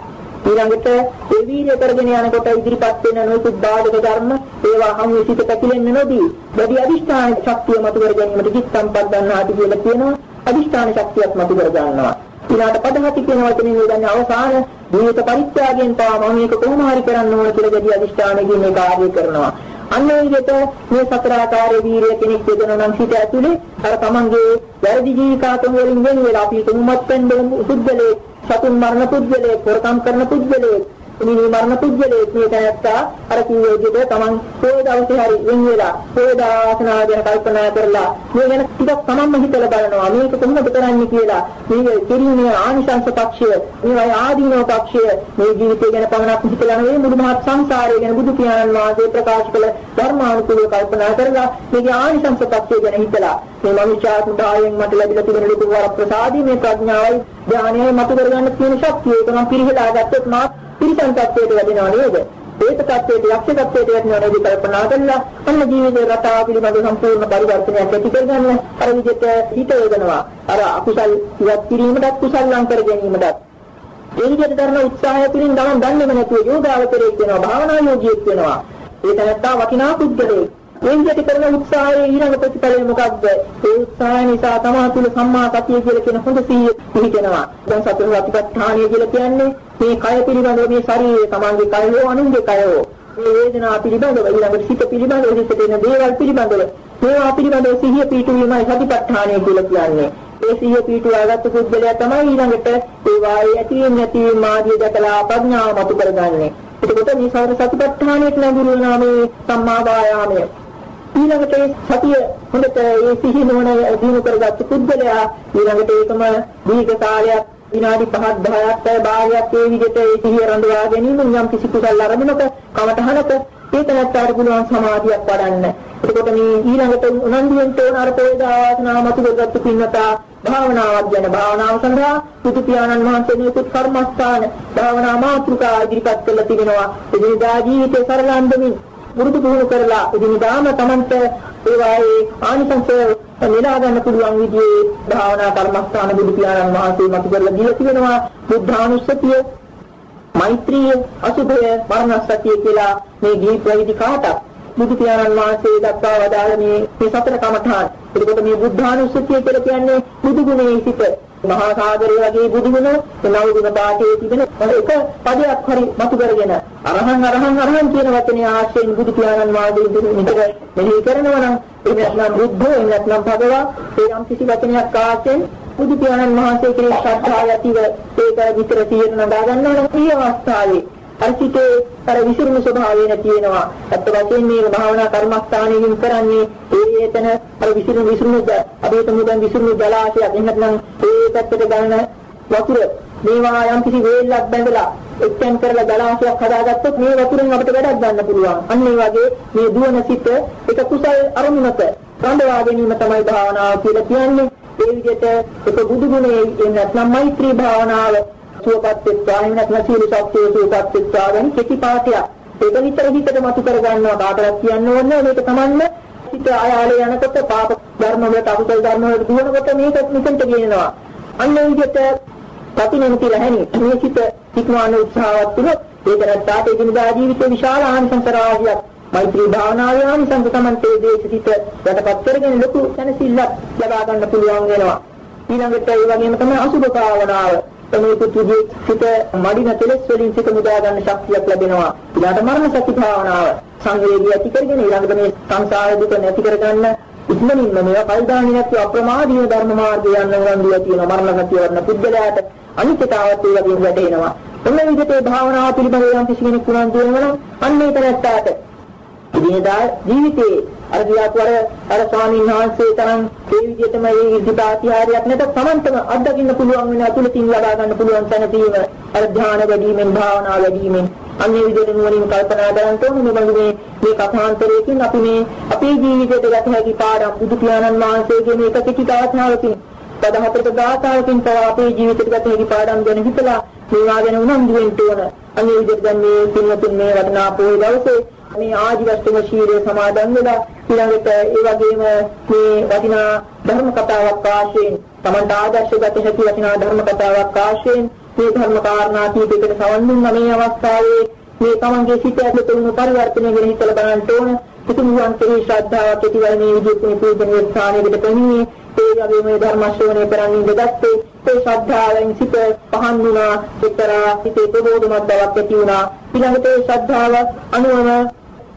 ඊළඟට ඒ වීර්ය කරගෙන යනකොට ඉදිරිපත් වෙන නොයෙකුත් බාධක ධර්ම ඒවා හමු සිට පැකිලෙන්න නොදී වැඩි අදිෂ්ඨාන ශක්තිය මතු කර ගැනීමට කිත්තම් පදන්නාටි කියලා කියනවා. අදිෂ්ඨාන ශක්තියක් මතු කර ගන්නවා. ඊළාට පදහති කියන වචනේ යොදන්නේ අවසාන ජීවිත පරිත්‍යාගයෙන් තව මම මේක කොහොම හරි කරන්න ඕන කියලා වැඩි අදිෂ්ඨානකින් මේ කාර්යය කරනවා. අන්න ඒ විදිහට මේ සතර ආකාරයේ වීරිය කෙනෙක් යොදනවා නම් සිත ඇතුලේ අර තමන්ගේ වැරදි ජීවිතාතුන් වලින් වෙන වෙලා අපි තුමුත් වෙන්න පුද්ගලයේ සතුන් මරණ පුද්ගලයේ පොරකම් කරන පුද්ගලයේ මේ මරණ පුද්ගලයේ මේ තැනත්තා අර කිව්වේ විදිහට තමන් ඒ දවසේ හරි වෙන වෙලා ඒ දාසනා ගැන කල්පනා කරලා මේ ගැන ටිකක් තමන්ම හිතලා බලනවා. මේක කොහොමද කරන්නේ කියලා. මේ කිරීමේ ආනිසංස පක්ෂය මේ ආදීනව පක්ෂය. මේ ජීවිතය ගැන පමණක් හිතලා නෙවෙයි මුළු මහත් සංසාරය ගැන බුදු පියාණන් වහන්සේ ප්‍රකාශ කළ ධර්මානුකූලව කල්පනා කරලා මේකේ ආනිසංස පක්ෂය ගැන හිතලා. මේ මනුෂ්‍යාත්ම භාවයෙන් මට ලැබිලා තිබෙන ලොකු වර ප්‍රසාදී මේ ප්‍රඥාවයි ඥානයයි මතු කරගන්න තියෙන ශක්තිය. ඒක මම පිරිහිලා ගත්තොත් මාත් පිරිසන් තත්ත්වයට වැඩෙනව නේද? ඒක තත්ත්වයට යක්ෂ තත්ත්වයට වැඩෙනව නේද කල්පනා කරලා අන්න ජීවිතේ රටාව පිළිබඳ සම්පූර්ණ පරිවර්තනයක් ඇති කරගන්න අර විදිහට හිත යොදනවා. අර අකුසල් ඉවත් කිරීමටත් කුසල් ලං කර ගැනීමටත් ඒ විදිහට කරන උත්සාහය තුළින් ගමන් දන්නේම නැතුව යෝගාවචරයේ වෙනවා භාවනා යෝගියෙක් වෙනවා. ඒ තනත්තා වටිනා පුද්ගලයෙක්. මේ විදිහට කරන උත්සාහයේ ඊළඟ ප්‍රතිඵලය මොකක්ද? ඒ උත්සාහය නිසා තමා තුළ සම්මා සතිය කියලා කියන හොඳ සිහිය පිහිටෙනවා. දැන් සතර සතිපට්ඨානය කියලා කියන්නේ මේ කය පිළිබඳව මේ ශරීරය තමන්ගේ කය හෝ අනුන්ගේ කය හෝ මේ වේදනා පිළිබඳව ඊළඟට සිත පිළිබඳව හිතට එන දේවල් පිළිබඳව මේවා පිළිබඳව සිහිය පිහිටුවීමයි සතිපට්ඨානය කියලා කියන්නේ. ඒ සිහිය පිහිටුවාගත්තු පුද්ගලයා තමයි ඊළඟට ඒ වායේ ඇතිවීම නැතිවීම ආදී දැකලා ප්‍රඥාව මතු කරගන්නේ. එතකොට මේ සතර සතිපට්ඨානයට නඟුරු වෙනා මේ සම්මා වායාමය ඊළඟට සතිය හොඳට ඒ සිහි නොවන දිනු කරගත්තු පුද්ගලයා ඊළඟට ඒකම දීර්ඝ කාලයක් විනාඩි 5ක් 10ක් භාගයක් ඒ විදිහට ඒ සිහිය රඳවා ගැනීම යම් කිසි කුසල අරමුණක කමතහනක ඒක නැත්නම් පුළුවන් සමාධියක් වඩන්න. එතකොට මේ ඊළඟට උනන්දුවෙන් තෝරන අර පොයදාසනා මතු කරගත්තු පින්නතා භාවනාවක් ගැන භාවනාව සඳහා බුදු පියාණන් වහන්සේ නිකුත් කර්මස්ථාන භාවනා මාතෘකා ඉදිරිපත් කළ තිබෙනවා. එදිනදා ජීවිතේ සරල අන්දමින් පුරුදු පුහුණු කරලා ඉදිනදාම Tamanට ඒ වායේ ආනිසංස නෙලා ගන්න පුළුවන් විදිහේ භාවනා කර්මස්ථාන බුදු පියාණන් වහන්සේ මතු කරලා දීලා තිබෙනවා බුද්ධානුස්සතිය මෛත්‍රිය අසුභය මරණසතිය කියලා මේ ගිහි ප්‍රවිදි කාටත් බුදු පියාණන් වහන්සේ දක්වා වදාළ මේ මේ සතර කමඨාන්. එතකොට මේ බුද්ධානුස්සතිය කියලා කියන්නේ බුදු ගුණයේ සිට මහා සාගරය වගේ බුදුගුණ නව ගුණ පාඨයේ තිබෙන එක පදයක් හරි මතු කරගෙන අරහං අරහං අරහං කියන වචනේ ආශ්‍රයෙන් බුදු පියාණන් වහන්සේ විතර මෙහි කරනවා නම් එහෙම නැත්නම් බුද්ධ එහෙම නැත්නම් භගවා ඒ යම් කිසි වචනයක් ආශ්‍රයෙන් බුදු පියාණන් වහන්සේ කෙරෙහි ශ්‍රද්ධාව ඇතිව ඒක විතර තියෙන නඩා ගන්නවා නම් මේ අවස්ථාවේ අර්ථිතේ අර විසිරුණු ස්වභාවය නැතිවෙනවා. අත් වශයෙන් මේ භාවනා කර්මස්ථානයෙන් කරන්නේ ඒ එතන අර විසිරුණු විසිරුණු අපේ තමුදන් විසිරුණු ජලාශයක් එහෙනම් ඒ පැත්තට ගන්න වතුර මේවා යම් කිසි වේලක් බැඳලා එක්තෙන් කරලා ජලාශයක් හදාගත්තොත් මේ වතුරෙන් අපිට වැඩක් ගන්න පුළුවන්. අන්න ඒ වගේ මේ දුවන සිට එක කුසල් අරමුණක රඳවා ගැනීම තමයි භාවනාව කියලා කියන්නේ. ඒ විදිහට එක බුදු ගුණයේ නැත්නම් මෛත්‍රී භාවනාව සුවපත් වෙත්වා එහෙම නැත්නම් සීල සත්‍යයේ සුවපත් වෙත්වා ගැන කෙටි පාඩයක්. ඒක විතර හිතට මතු කර ගන්නවා කාටවත් කියන්න ඕනේ මේක තමන්ම හිත ආයාලේ යනකොට පාප ධර්ම වලට අකුසල ධර්ම වලට දුවනකොට මේක නිකන්ට කියනවා. අන්න ඒ විදිහට ප්‍රතිනෙමති රැහෙනි මේ සිත ඉක්මවන උත්සාහවත් වුණොත් ඒකරත්තාට එදිනදා ජීවිතේ විශාල ආනිසංස රාශියක් මෛත්‍රී භාවනාවේ ආනිසංස තමන්ගේ දේශිත යටපත් කරගෙන ලොකු සැනසෙල්ලක් ලබා ගන්න පුළුවන් වෙනවා. ඊළඟට ඒ වගේම තමයි අසුභ භාවනාව. මේ පුදුජේ සිත මඩින කෙලෙස් වලින් සිත මුදා ගන්න ශක්තියක් ලැබෙනවා. ඊළඟට මරණ සති භාවනාව සංවේගී ඇති කරගෙන ඊළඟට මේ සංසාර දුක නැති කරගන්න ඉක්මනින්ම මේවා කල්දානි නැති අප්‍රමාදීය ධර්ම මාර්ගය යන වන්දිය තියෙන මරණ සතිය වර්ණ පුද්ගලයාට අනිත්‍යතාවත් ඒ වගේම වැටෙනවා. එන්න විදිහට භාවනාව පිළිබඳව යම් කිසි කෙනෙක් උනන්දු වෙනවා නම් අන්න ඒ තරත්තට ඉදිනදා ජීවිතේ අර කියාපුවර අර ස්වාමීන් වහන්සේ තරම් ඒ විදිහටම මේ ඉදිපාතිහාරයක් නැත තමන්ටම අත්දකින්න පුළුවන් වෙන අතුලකින් ලබා ගන්න පුළුවන් තැනදීම අර ධ්‍යාන වැඩිමෙන් භාවනා වැඩිමෙන් අන්නේ විදිහට නුවණින් කල්පනා කරන් තෝම මේ මේ මේ කථාන්තරයකින් අපි මේ අපේ ජීවිතයට ගත හැකි පාඩම් බුදු පියාණන් වහන්සේගේ මේක කිසි දාස්නාවකින් පදහතර දාතාවකින් තව අපේ ජීවිතයට ගත හැකි පාඩම් ගැන හිතලා මේවා ගැන උනන්දු වෙන්න ඕන. අන්නේ විදිහට දැන් මේ පින්වතුන් මේ වටිනා පොයේ දවසේ මේ ආජීවස්තුම ශීලයේ සමාදන් වෙලා ඊළඟට ඒ වගේම මේ වටිනා ධර්ම කතාවක් ආශයෙන් තමන්ට ආදර්ශගත හැකි වටිනා ධර්ම කතාවක් ආශයෙන් මේ ධර්ම කාරණා කීපයකට සවන් දුන්න මේ අවස්ථාවේ මේ තමන්ගේ සිත ඇතුළත වුණු පරිවර්තනය ගැන හිතලා බලන්න ඕන. ඉතින් මුවන් කෙරෙහි ශ්‍රද්ධාවක් ඇතිවයි මේ විදිහට මේ පූජනීය ස්ථානයකට පැමිණියේ. ඒ වගේම මේ ධර්ම ශ්‍රවණය කරන්න ඉඳගත්තේ ඒ ශ්‍රද්ධාවෙන් සිත පහන් වුණා. එක්තරා සිතේ ප්‍රබෝධමත් බවක් ඇති වුණා. ඊළඟට ඒ ශ්‍රද්ධාව අනුවම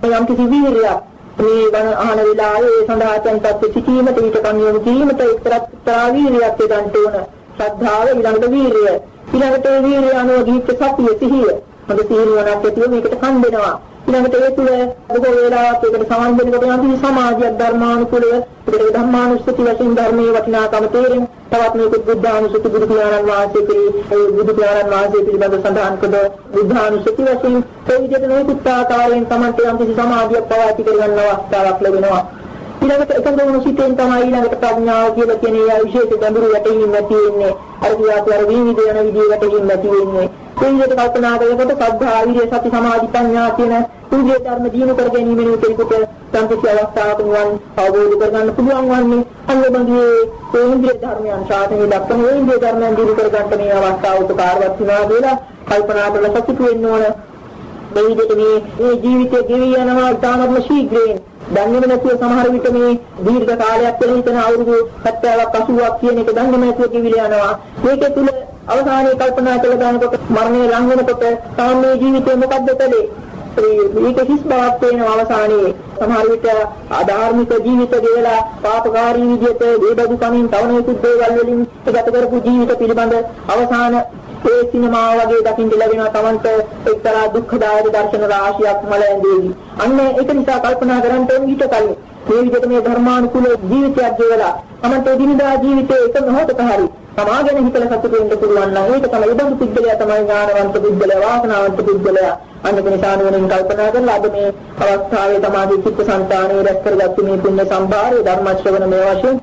යම් කිසි වීරියක් මේ වන අහන වෙලාවේ ඒ සඳහා තැන්පත් සිටීමට ඊට කන්‍යොමු කිරීමට එක්තරා වීරියක් යොදන්න ඕන. ශ්‍රද්ධාව ඊළඟට වීරිය. ඊළඟට ඒ වීරිය අනුව දීප්ත සතිය සිහිය. හොඳ සිහිනුවණක් ඇතිව මේකට කන් දෙනවා. ඊළඟට ඒ තුල බොහෝ වේලාවක් ඒකට සමාන වෙනකොට යම් කිසි සමාධියක් ධර්මානුකූලව ඒකට ධම්මානුස්සති වශයෙන් ධර්මයේ වටිනාකම තේරෙන තවත් මේක බුද්ධානුස්සති බුදු පියාණන් වහන්සේ පිළි බුදු පියාණන් වහන්සේ පිළිබඳ සඳහන් කළ බුද්ධානුස්සති වශයෙන් ඒ විදිහට නොයෙකුත් ආකාරයෙන් Tamante යම් කිසි සමාධියක් පවති කරගන්න අවස්ථාවක් ලැබෙනවා. ඊළඟට එකඟ වුණු සිතෙන් තමයි ඊළඟට ප්‍රඥාව කියලා කියන ඒ විශේෂ ගැඹුරු වැටහීම නැති වෙන්නේ. අර කියාපු අර විවිධ යන විදිහේ වැටහීම නැති වෙන්නේ. ඒ විදිහට කල්පනා කරනකොට සද්ධා විරිය සති සමාධි ප්‍රඥා කියන කුලිය ධර්ම දිනු කර ගැනීමෙන් කෙනෙකුට සංකීර්ණ අවස්ථාවක වන් අවබෝධ කරගන්න පුළුවන් වන්නේ. අනුබන්ධයේ ඒ ඉන්ද්‍රිය ධර්මයන් ශාසනයේ දක්වන ඒ ඉන්ද්‍රිය ධර්මයන් දිනු කර ගන්න මේ අවස්ථාව උපකාරවත් වෙනවා කියලා කල්පනා කරලා සතුටු වෙන්න ඕන. මේ විදිහට මේ මේ ජීවිතයේ ගෙවි යනවා ඉතාමත්ම ශීඝ්‍රයෙන් දන්නේම නැතුව සමහර විට මේ දීර්ඝ කාලයක් කියලා හිතන අවුරුදු 70ක් 80ක් කියන එක දන්නේම නැතුව කිවිල යනවා. මේක තුල අවසානයේ කල්පනා කළ දානකොට මරණය ලං වෙනකොට සාමයේ ජීවිතේ මොකද්ද කළේ? මේක හිස් බවක් වෙනවා අවසානයේ. සමහර විට ආධාර්මික ජීවිත ගෙවලා පාපකාරී විදිහට දේබදු කමින් තවනෙකුත් දේවල් වලින් ගත කරපු ජීවිත පිළිබඳ අවසාන ඒ සිනමාව වගේ දකින්න ලැබෙනවා Tamanට එක්තරා දුක්ඛදායක දර්ශන රාශියක් මල ඇඳේවි. අන්න ඒක නිසා කල්පනා කරන්න ඕන ඊට කලින් මේ විදිහට මේ ධර්මානුකූල ජීවිතයක් ගෙවලා Tamanට දිනදා ජීවිතයේ එක මොහොතක හරි සමාගෙන හිතලා සතුටු වෙන්න පුළුවන් නම් ඒක තමයි ඉබඳු පුද්ගලයා තමයි ඥානවන්ත පුද්ගලයා වාසනාවන්ත පුද්ගලයා. අන්න ඒ නිසා නුවණින් කල්පනා කරලා අද මේ අවස්ථාවේ තමයි චිත්ත සංතානයේ රැස් කරගත්තු මේ පුණ්‍ය සම්භාරය ධර්ම ශ්‍රවණ මේ වශයෙන්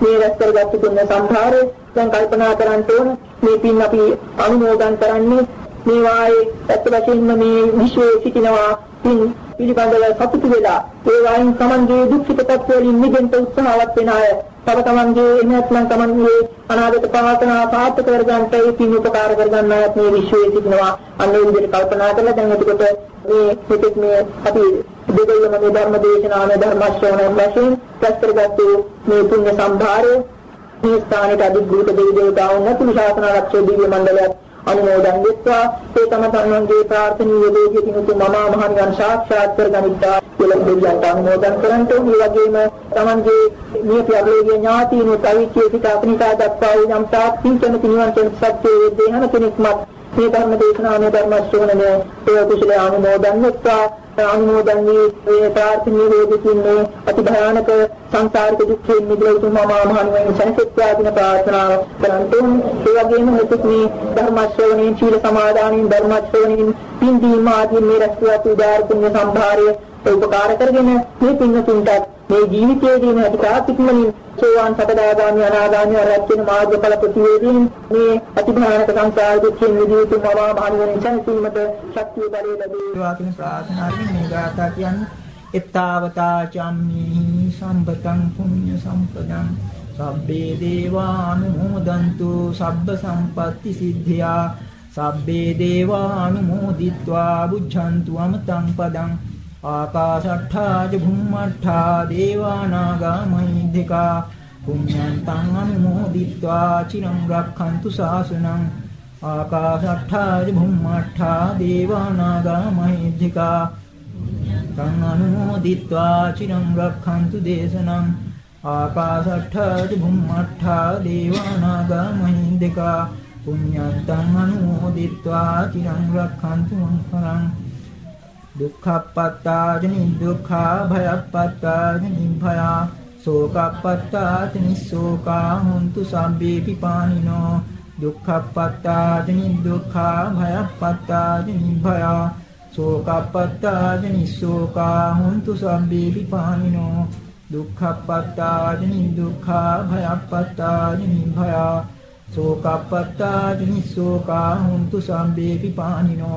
මේ රැස් කරගත්තු පුණ්‍ය සම්භාරය දැන් කල්පනා කරන්න ඕන මේ පින් අපි අනුමෝදන් කරන්නේ මේ වායේ ඇත්ත වශයෙන්ම මේ විශ්වයේ සිටිනවා පින් පිළිබඳව සතුටු වෙලා ඒ වයින් තමන්ගේ දුක්ඛිත තත්ත්වවලින් මිදෙන්න උත්සාහවත් වෙන අය තව තමන්ගේ එහෙම නැත්නම් තමන්ගේ අනාගත ප්‍රාර්ථනා සාර්ථක කරගන්නට ඒ පින් උපකාර කරගන්න අයත් මේ විශ්වයේ සිටිනවා. අන්න ඒ විදිහට කල්පනා කරලා දැන් එතකොට මේ මෙතෙක් මේ අපි දෙවියන් මේ ධර්ම දේශනාවේ ධර්ම ශ්‍රවණය වශයෙන් ප්‍රස්තරගත්තු මේ පුණ්‍ය සම්භාරය මේ ස්ථානයේ අධිග්‍රහිත දෙවි දේවතාවුන් ඇතුළු ශාසන ආරක්ෂක දිව්‍ය මණ්ඩලයක් අනුමෝදන් වෙත්වා. ඒ තම තමන්ගේ ප්‍රාර්ථනීය දේශිතින් උතුම් මමා මහ නිවන් සාක්ෂාත් කරගනිත්වා කියලා දෙවියන්ට අනුමෝදන් කරන්ට ඒ වගේම තමන්ගේ නියති අභියෝගයේ ඥාතීනුත් අවිච්ඡේ සිත අපනිතා දක්වා වූ යම් තාක් පින්කම නිවන් කියන සත්‍යයේ වෙද්දී හැම කෙනෙක්මත් මේ ධර්ම දේශනාව මේ ධර්ම ශ්‍රවණය ඒ කුසල අනුමෝදන් වෙත්වා. අනුමෝදන් වී මේ ප්‍රාර්ථනීය වේදිකින්නේ අති භයානක සංසාරික දුක්ඛයෙන් මිදෙලා උතුම් මහා මහණුවන් සැනසෙත්වා දින ප්‍රාර්ථනා කරන්තුන් ඒ වගේම මෙතෙක් මේ ධර්ම ශ්‍රවණයෙන් සීල සමාදානයෙන් ධර්ම ශ්‍රවණයෙන් පින්දීම ආදී මේ රැස්වත් උදාර පුණ්‍ය සම්භාරය උපකාර කරගෙන මේ පින්නතුන්ට මේ ජීවිතයේදී මේ අතිකාතික්මනින් සෝවාන් සකදාගාමි අනාගාමි අරහත් වෙන මාර්ගඵල ප්‍රතිවේදීන් මේ අතිභයානක සංසාර දුක්ඛෙන් මිදී තුම මවා මහණෙනි සැනසීමට ශක්තිය බලය ලැබේවා කියන ප්‍රාර්ථනාවෙන් මේ ගාථා කියන්නේ එත්තාවතා චම්මි සම්පතං පුඤ්ඤ සම්පදං. සබ්බේ දේවානුමෝදන්තු සබ්බ සම්පatti සිද්ධියා. සබ්බේ දේවානුමෝදිත්වා බුද්ධන්තු අමතං පදං. ආකාශට්ඨා චුම්මට්ඨා දේවානාගා මහිද්దికා පුඤ්ඤන්තං අනුමෝදිत्वा චිරං රක්ඛන්තු ශාසනං ආකාශට්ඨා චුම්මට්ඨා දේවානාගා මහිද්దికා තං අනුමෝදිत्वा චිරං රක්ඛන්තු දේශනං ආකාශට්ඨා චුම්මට්ඨා දේවානාගා මහිද්దికා පුඤ්ඤන්තං අනුමෝදිत्वा චිරං රක්ඛන්තු මං दुःखपत्ताजनि दुःखाभयपत्ताजनि भया शोकपत्ताजनि शोका हुन्तु सर्वेऽपि भय दुःखपत्ताजनि दुःखाभयपत्ताजनि भया शोकपत्ताजनि शोका हुन्तु सर्वेऽपि भय दुःखपत्ताजनि दुःखाभयपत्ताजनि भया शोकपत्ताजनि शोका भी पानी नो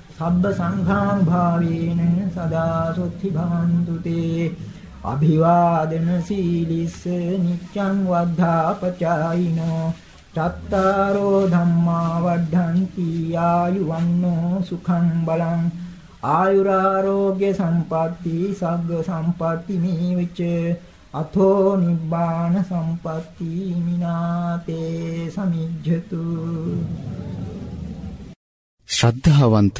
සබ්බ සංඝානුභාවේන සදා සොත්ති භවන්තු තේ අභිවාදන සීලිස්ස නිච්ඡං වද්ධාපචායිනෝ. චත්තාරෝ ධම්මා වඩ්ඩಂತಿ ආයුවන්නෝ සුඛං බලං. ආයුරාෝග්‍ය සම්පatti සග්ග සම්පatti මේවිච අතෝ නිබ්බාන සම්පatti මිනාතේ සමිජ්ජතු. ශ්‍රද්ධාවන්ත